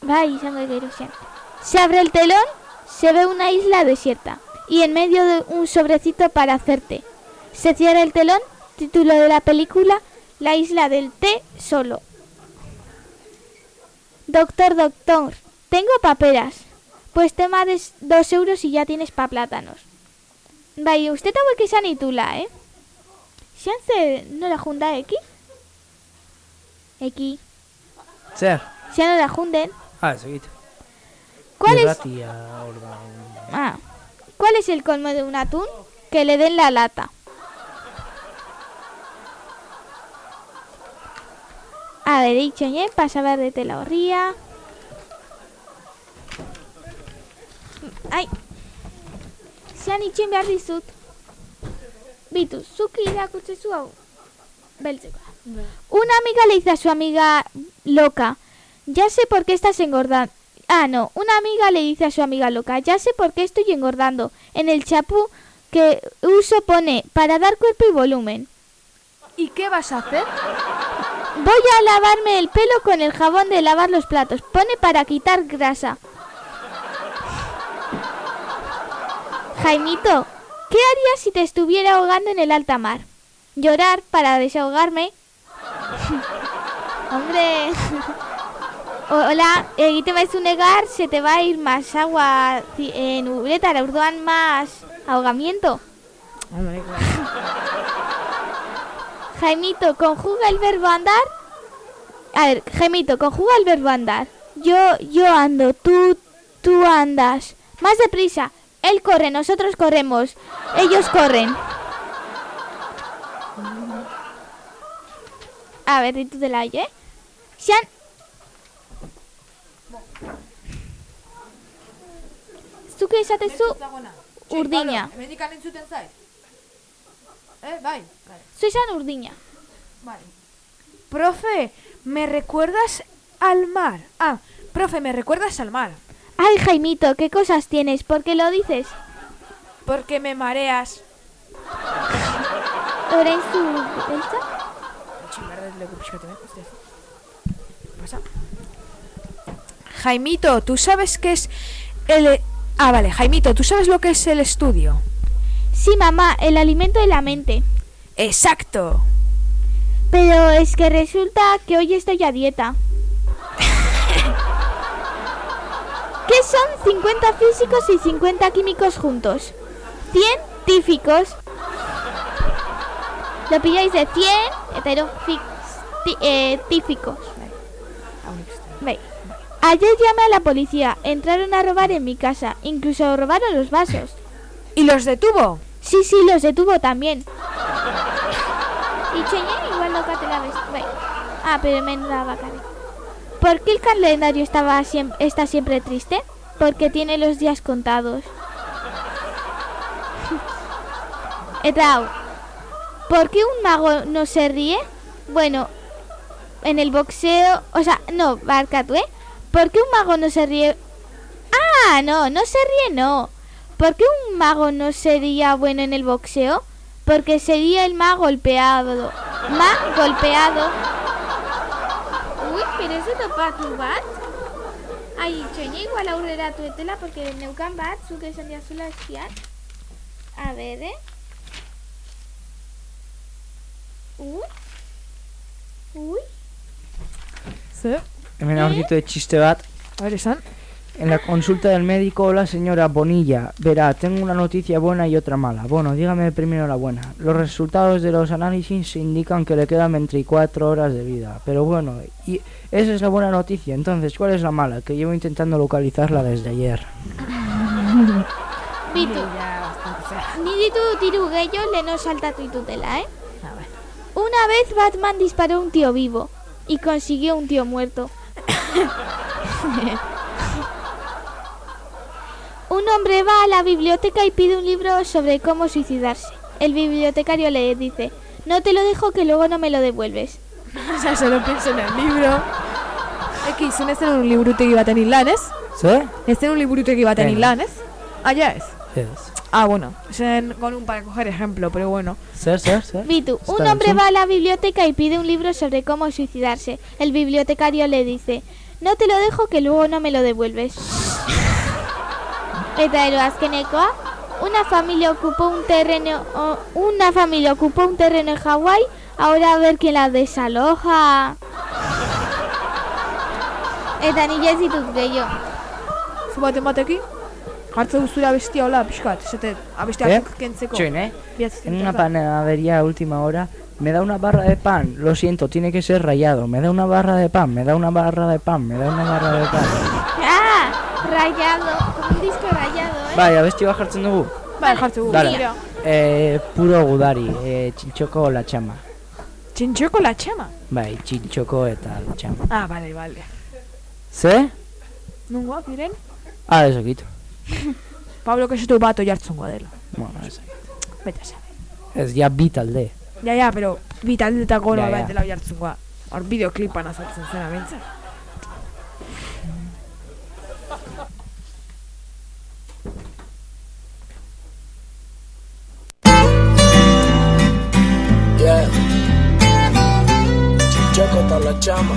S1: Bai, izango gero zen. Se abre el telón, se ve una isla desierta y en medio de un sobrecito para hacerte. Se cierra el telón, título de la película, La isla del té solo. Doctor, doctor, tengo paperas. Pues te des dos euros y ya tienes pa plátanos. Bai, uste eta hauek esan itula, eh? Xan ze nola junda eki? Eki,
S3: Zer?
S1: xan nola junden.
S3: Ah, ez egit.
S1: ¿Cuál es,
S3: Irratia, hor da.
S1: ah, ¿Cuál es el colmo de un atún? Que le den la lata. A ver, dicho, ¿eh? Para saber de tela horria. Ai, zean itxen behar dizut. Bitu, zuk irakurtzezu hau. Beltzeko. Una amiga le dice a su amiga loca, ya sé por qué estás engordando. Ah, no, una amiga le dice a su amiga loca, ya sé por qué estoy engordando. En el chapú que uso pone para dar cuerpo y volumen.
S2: ¿Y qué vas a hacer?
S1: Voy a lavarme el pelo con el jabón de lavar los platos. Pone para quitar grasa. Jaimito, ¿qué harías si te estuviera ahogando en el alta mar? Llorar para desahogarme. (laughs) Hombre. (laughs) Hola, egite maizu negar, se te va a ir más agua en uretara, orduan más ahogamiento.
S2: Hombre, claro. (laughs)
S1: Jaimito, conjuga el verbo andar. A ver, Jaimito, conjuga el verbo andar. Yo, yo ando, tú, tú andas. Más deprisa. Él corre, nosotros corremos. Ellos corren. A ver, ditu dela, eh? Xan... Zuke esatezu urdina.
S2: Zait? Eh. Vale.
S1: Zu esan urdina.
S2: Vale. Profe, ¿me recuerdas al mar? Ah, profe, ¿me recuerdas al mar?
S1: Ay, Jaimito, ¿qué cosas tienes? ¿Por qué lo dices?
S2: Porque me mareas.
S1: Zu beltza?
S2: ¿Qué pasa? Jaimito, ¿tú sabes qué es El... Ah, vale, Jaimito, ¿tú sabes lo que es el estudio?
S1: Sí, mamá, el alimento de la mente.
S2: Exacto.
S1: Pero es que resulta que hoy estoy a dieta. (laughs) ¿Qué son 50 físicos y 50 químicos juntos? Científicos. Lo pilláis de 100 heterotíficos. Ve. Ayer llamé a la policía. Entraron a robar en mi casa. Incluso robaron los vasos.
S2: ¿Y los detuvo?
S1: Sí, sí, los detuvo también. Y Cheñé igual no te la ves. Ve. Ah, pero me da bacana. ¿Por qué el calendario estaba está siempre triste? Porque tiene los días contados. (laughs) Etau. ¿Por qué un mago no se ríe? Bueno, en el boxeo... O sea, no, Barcatu, ¿eh? ¿Por qué un mago no se ríe? Ah, no, no se ríe, no. ¿Por qué un mago no sería bueno en el boxeo? Porque sería el más golpeado. Más golpeado. Uy, pero eso no patu bat. Ai, itxoina igual aurrera tuetela, porque neukan bat, zuk esan diazula espiar. A ver, eh? Uy. Uy.
S2: Sí.
S3: Hemen aurkitu de txiste bat.
S2: A ver, esan.
S3: En la consulta del médico, hola señora Bonilla. Verá, tengo una noticia buena y otra mala. Bueno, dígame primero la buena. Los resultados de los análisis indican que le quedan 24 horas de vida. Pero bueno, y esa es la buena noticia. Entonces, ¿cuál es la mala? Que llevo intentando localizarla desde ayer.
S1: Bitu. (laughs) Ni ditu tiru gehiago leno saltatu ditutela, eh?
S2: A ver.
S1: Una vez Batman disparó a un tío vivo y consiguió un tío muerto. (laughs) un hombre va a la biblioteca y pide un libro sobre cómo suicidarse. El bibliotecario le dice, no te lo dejo que luego no me lo devuelves. (laughs)
S2: O sea, solo pienso en el libro. X, zen ez zen un liburutegi baten hilan, ez?
S3: ¿Sí?
S2: Ez zen un baten
S3: Venga.
S2: hilan, ez? Ah, ya es.
S3: Es.
S2: Ah, bueno, con un para coger ejemplo, pero bueno.
S3: ¿Sí, sí, sí?
S1: Vitu, un hombre va a la biblioteca y pide un libro sobre cómo suicidarse. El bibliotecario le dice, no te lo dejo que luego no me lo devuelves. Eta ero azkenekoa, una familia ocupó un terreno, una familia ocupó un terreno en Hawái, ahora a ver quién la desaloja. Eta nile ez ditut gehiago.
S2: Zu baten batekin, jartze guztura bestia hola, pixkat, esate, abestia
S3: ¿Eh?
S2: kentzeko.
S3: Txoin, eh? En una panadería a última hora, me da una barra de pan. Lo siento, tiene que ser rayado. Me da una barra de pan, me da una barra de pan, me da una barra de pan.
S1: Ah, rayado, como un eh.
S3: Bai, abesti bat jartzen dugu.
S2: Bai, jartze gu.
S3: Dale.
S2: Mira.
S3: Eh, puro gudari, eh, txintxoko la txama.
S2: Txintxoko la txema.
S3: Bai, txintxoko eta la txama.
S2: Ah, vale, vale.
S3: Ze?
S2: Nungoak diren?
S3: Ah, ezakit. (laughs)
S2: Pablo kesetu bat oiartzungo dela.
S3: Bueno, ezakit.
S2: Beta sabe.
S3: Ez, ja bi talde.
S2: Ja, ja, pero bi taldetako
S3: Ja,
S2: no
S3: ja.
S2: bat dela oiartzungoa. Hor bideoklipan azaltzen zena bintzen.
S9: Yeah. Chichoco está la chama.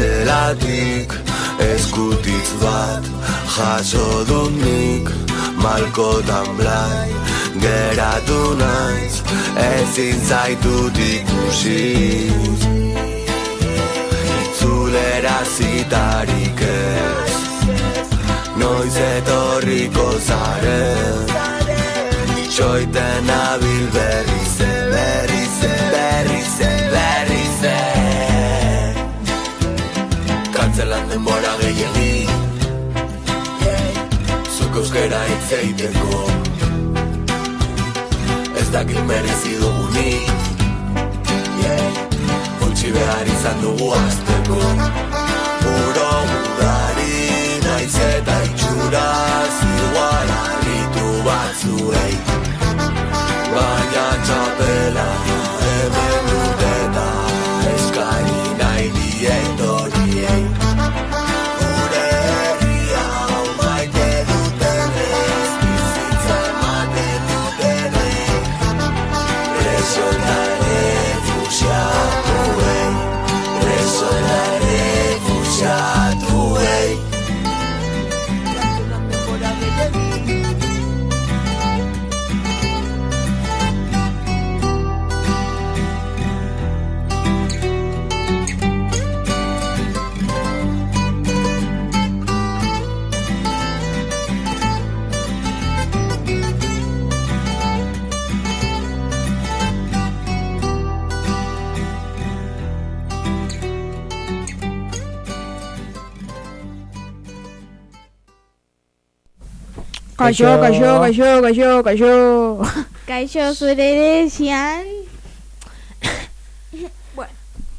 S9: Kartzelatik eskutitz bat jaso dut nik. Malkotan blai geratu naiz ezin zaitut ikusi. Itzulera zitarik ez noiz etorriko zaren. Itxoiten nabil berriz Kartzelan denbora gehiagi Zuk euskera hitz egiteko. Ez dakit merezi dugunik Gutxi behar izan dugu azteko Puro gudari naiz eta itxuraz Igual harritu batzuei. Baina txapela hemen dut eta Eskaini nahi diet
S2: Kaixo,
S3: Kaixo.
S2: kaixo, kaixo, kaixo, kaixo.
S1: Zure ere xian.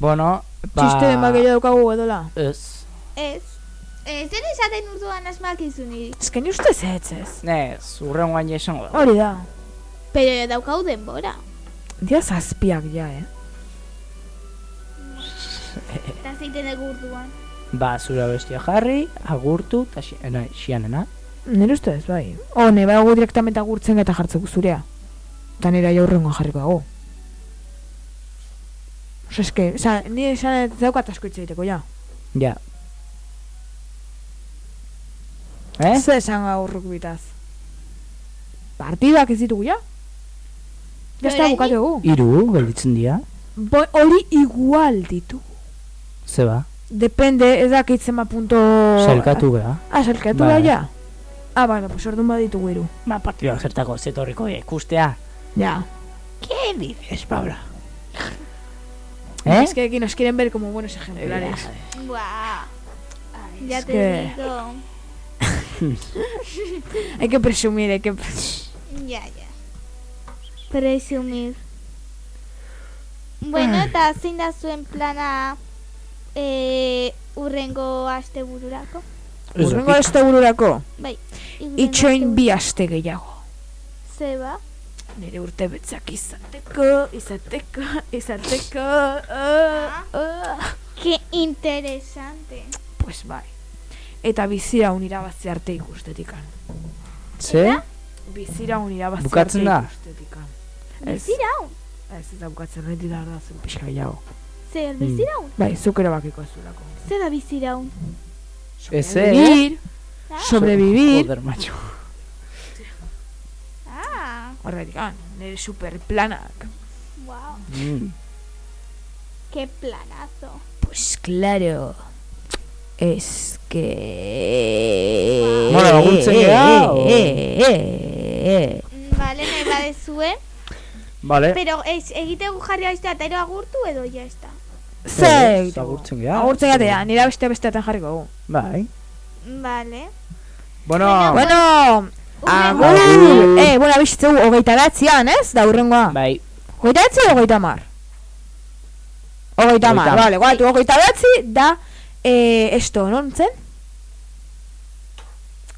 S3: Bueno, ba...
S2: Txiste den bakillo daukagu edola.
S3: Ez.
S1: Ez. Ez zen esaten urduan asmakizu niri.
S2: Ez que ni uste zetz ez.
S3: Ez, urren guain esango da.
S2: Hori da.
S1: Pero daukau denbora.
S2: Dia zazpiak ja, eh?
S1: Eta zeiten dugu urduan.
S3: Ba, zura bestia jarri, agurtu, eta xi- ena- xianena.
S2: Nire uste ez, bai. O, ne badago direktamente agurtzen eta jartzeko zurea. Eta nire jaurrengoan jarriko dago. Osa, eske, oza, nire esan ez daukat asko hitz egiteko, ja.
S3: Ja. Eh?
S2: Zer esan gaurruk bitaz? Partidak ez ditugu, ja? Ja está
S1: Oraindik?
S2: bukatu dugu.
S3: Iru, gelditzen dira.
S2: Bo- Hori igual ditu.
S3: Zeba,
S2: Depende, ez dakit zema punto...
S3: zelkatu beha.
S2: Ah, zelkatu
S3: Bai.
S2: da, ja? Ah, bueno, pues orduan baditugu hiru.
S3: Ba, partidak zertako zetorriko ikustea.
S2: Ja.
S3: ¿Qué dices, Paula?
S2: ¿Eh?
S3: ¿Eh?
S2: Es que aquí nos quieren ver como buenos ejemplares.
S1: Buah. Ya
S2: es
S1: te
S2: que-
S1: digo. (laughs)
S2: Hay que presumir, hay que...
S1: Ya, ya. Presumir. Bueno, eta zein da zuen plana eh, urrengo aste bururako?
S2: Urrengo este bururako,
S1: Bai.
S2: itxoin bi aste gehiago.
S1: Zeba.
S2: Nire urte betzak izateko, izateko, izateko... Uh, uh.
S1: Que interesante.
S2: Pues bai. Eta bizira un irabazi arte ikustetikan.
S3: Ze?
S2: Bizira un irabazi
S3: Bukatzen
S2: arte ikustetikan.
S1: Bizira hau.
S2: Ez, ez da bukatzen reti da da zen pixka gehiago.
S1: Zer bizira hau.
S2: Bai, zuk ere bakiko zulako.
S1: Zer da bizira hau.
S3: Ez, eh?
S2: Sobrevivir,
S1: Ah.
S2: sobrevivir.
S3: Joder, macho.
S1: Ah,
S2: Horretik, ah, nire super planak.
S1: wow.
S3: Mm.
S1: Qué planazo.
S2: Pues claro. Es que...
S3: Bueno, agurtzen gara, o-
S2: Eh, eh, eh.
S1: Mm, Vale, nahi badezue.
S3: Vale.
S1: Pero ez, egitegu jarri aiztea eta ero agurtu edo ya está.
S2: Ze,
S3: Ez, agurtzen gara.
S2: agurtzen gatea, nira beste besteatan jarriko gu.
S3: Bai.
S1: Vale.
S3: Bueno,
S2: Bueno, agur! Eh, bueno, abizitzeu, hogeita batzian, ez? Da urrengoa.
S3: bai.
S2: Hogeita batzi edo hogeita mar? Hogeita mar, vale, guatu, hogeita batzi da, eh, esto, non zen?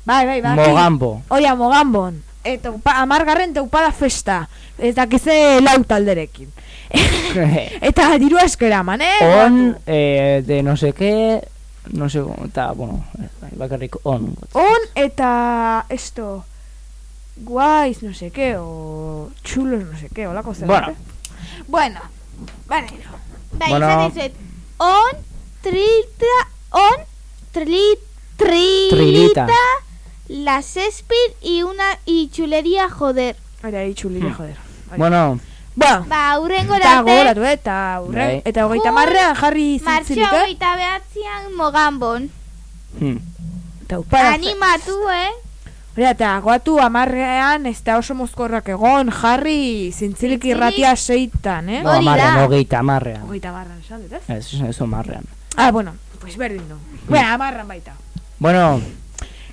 S2: Bai, bai, bai.
S3: Mogambo.
S2: Hori, Mogambon. Eta upa, amargarren teupada festa. Eta kize lau talderekin. (laughs) Eta diru asko eraman, eh?
S3: on, eh, de no sé qué, no sé, eta, bueno, bai, bakarrik on.
S2: On eta esto guais, no sé qué, o chulos, no sé qué, olako zer.
S3: Bueno.
S2: Bueno, vale.
S1: Bai,
S3: Bueno.
S1: izan dizuet. On, trilita, on, tri, trilita,
S3: Trilita.
S1: la césped y una y chulería, joder.
S2: Hori, ahí chulilla, joder. Hori.
S3: Bueno,
S2: Bueno,
S1: Ba, urrengo
S2: eta gogoratu, eh, eta urren,
S3: Bai.
S2: eta hogeita marrean jarri
S1: Martxo
S2: zintzilik, eh?
S1: hogeita behatzean mogambon.
S3: hmm.
S2: Eta
S1: Animatu, eh?
S2: hori, eta goatu amarrean, ez da oso mozkorrak egon, jarri zintzilik irratia seitan, eh?
S3: no,
S1: Hori da.
S3: amarrean, hogeita amarrean.
S2: Hogeita marrean, esan dut, ez?
S3: Ez, ez amarrean.
S2: Ah, bueno, pues berdin du. Bueno, amarran baita.
S3: Bueno,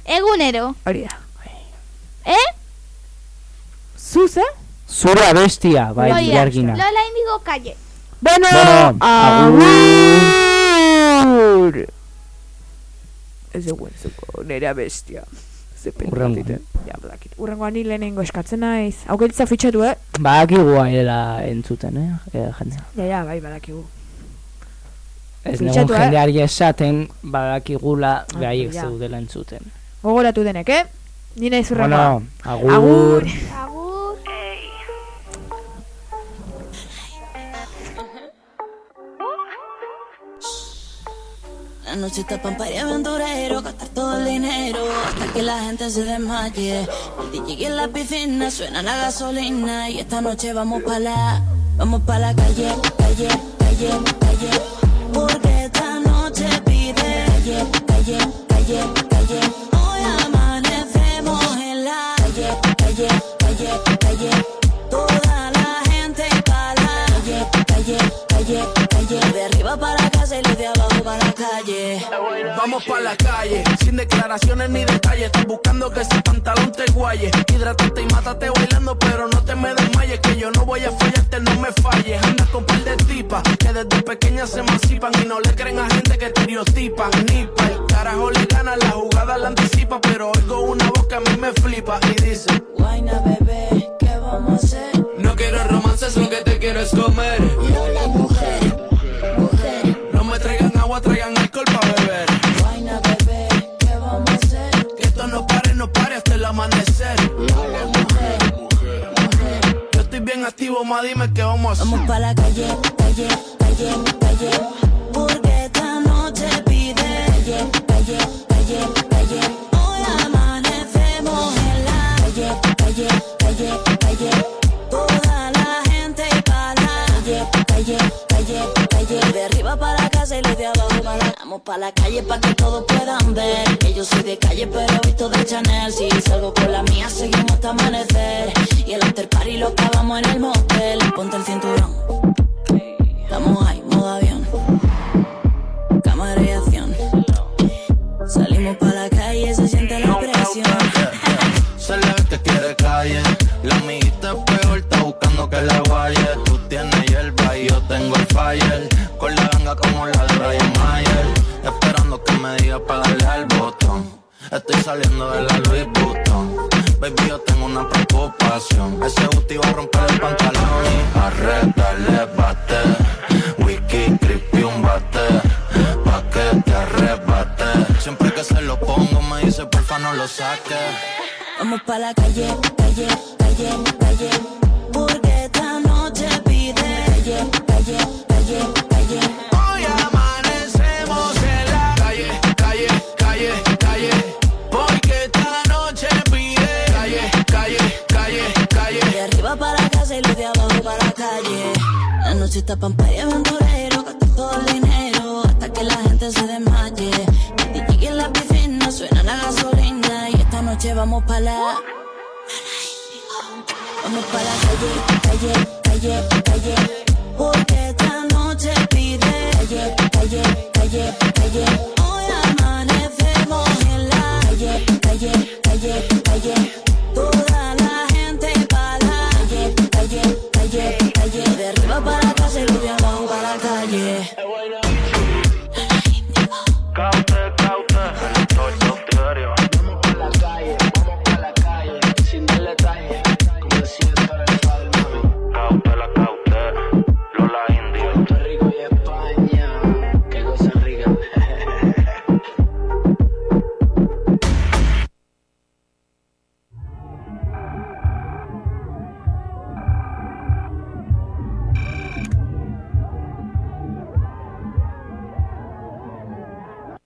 S1: Egunero.
S2: Hori da.
S1: Eh?
S2: Zuz, eh?
S3: Zure abestia, bai, bilargina.
S1: Lola indigo kalle.
S2: Bueno,
S3: Bueno,
S2: agur! Ez dugu entzuko, nera bestia. Ze pena
S3: Hurrengoan.
S2: batite. Ja, badakit. Urrengoan ni lehenengo eskatzen naiz. Aukelitza fitxatu, eh?
S3: Badakigu dela entzuten, eh, eh jendea.
S2: Ja, ja, bai, badakigu.
S3: Ez
S2: Fitxatu,
S3: negun
S2: eh?
S3: jendeari esaten, badakigula
S2: Ah,
S3: behaiek
S2: ja.
S3: zeudela entzuten.
S2: Gogoratu denek, eh? Ni naiz urrengoa.
S3: Bueno, agur.
S2: Agur.
S1: Agur.
S5: La noche está pan y aventurero, gastar todo el dinero hasta que la gente se desmaye. El DJ en la piscina suena la gasolina y esta noche vamos pa' la, vamos pa' la calle, calle, calle, calle. Porque esta noche pide calle, calle, calle, calle. Hoy amanecemos en la calle, calle, calle, calle. Toda la gente pa' la calle, calle, calle, calle. De arriba para de abajo para la calle.
S8: Vamos pa' la calle, sin declaraciones ni detalles. Estás buscando que ese pantalón te guaye. Hidrátate y mátate bailando, pero no te me desmayes. Que yo no voy a fallarte, no me falles. Andas con par de tipas que desde pequeñas se emancipan y no le creen a gente que estereotipan. Ni pa' el carajo le gana, la jugada la anticipa. Pero oigo una voz que a mí me flipa y dice:
S5: Guayna, bebé, ¿qué vamos a hacer?
S8: No quiero romances, lo que te quiero es comer.
S5: Mujer.
S8: No traigan alcohol pa' beber.
S5: Guayna, bebé, ¿qué vamos a hacer?
S8: Que esto no pare, no pare hasta el amanecer.
S5: Lola, mujer, mujer.
S8: Yo estoy bien activo, ma, dime qué vamos a hacer.
S5: Vamos pa' la calle, calle, calle, calle. Porque esta noche pide calle, calle, calle, calle. Hoy amanecemos en la calle, calle, calle, calle. Toda la gente pa' la calle, calle, calle, calle. De arriba para casa y los de para la... Vamos pa' la calle pa' que todos puedan ver. Que yo soy de calle pero visto de Chanel. Si salgo con la mía seguimos hasta amanecer. Y el after party lo acabamos en el motel. Ponte el cinturón. Estamos ahí,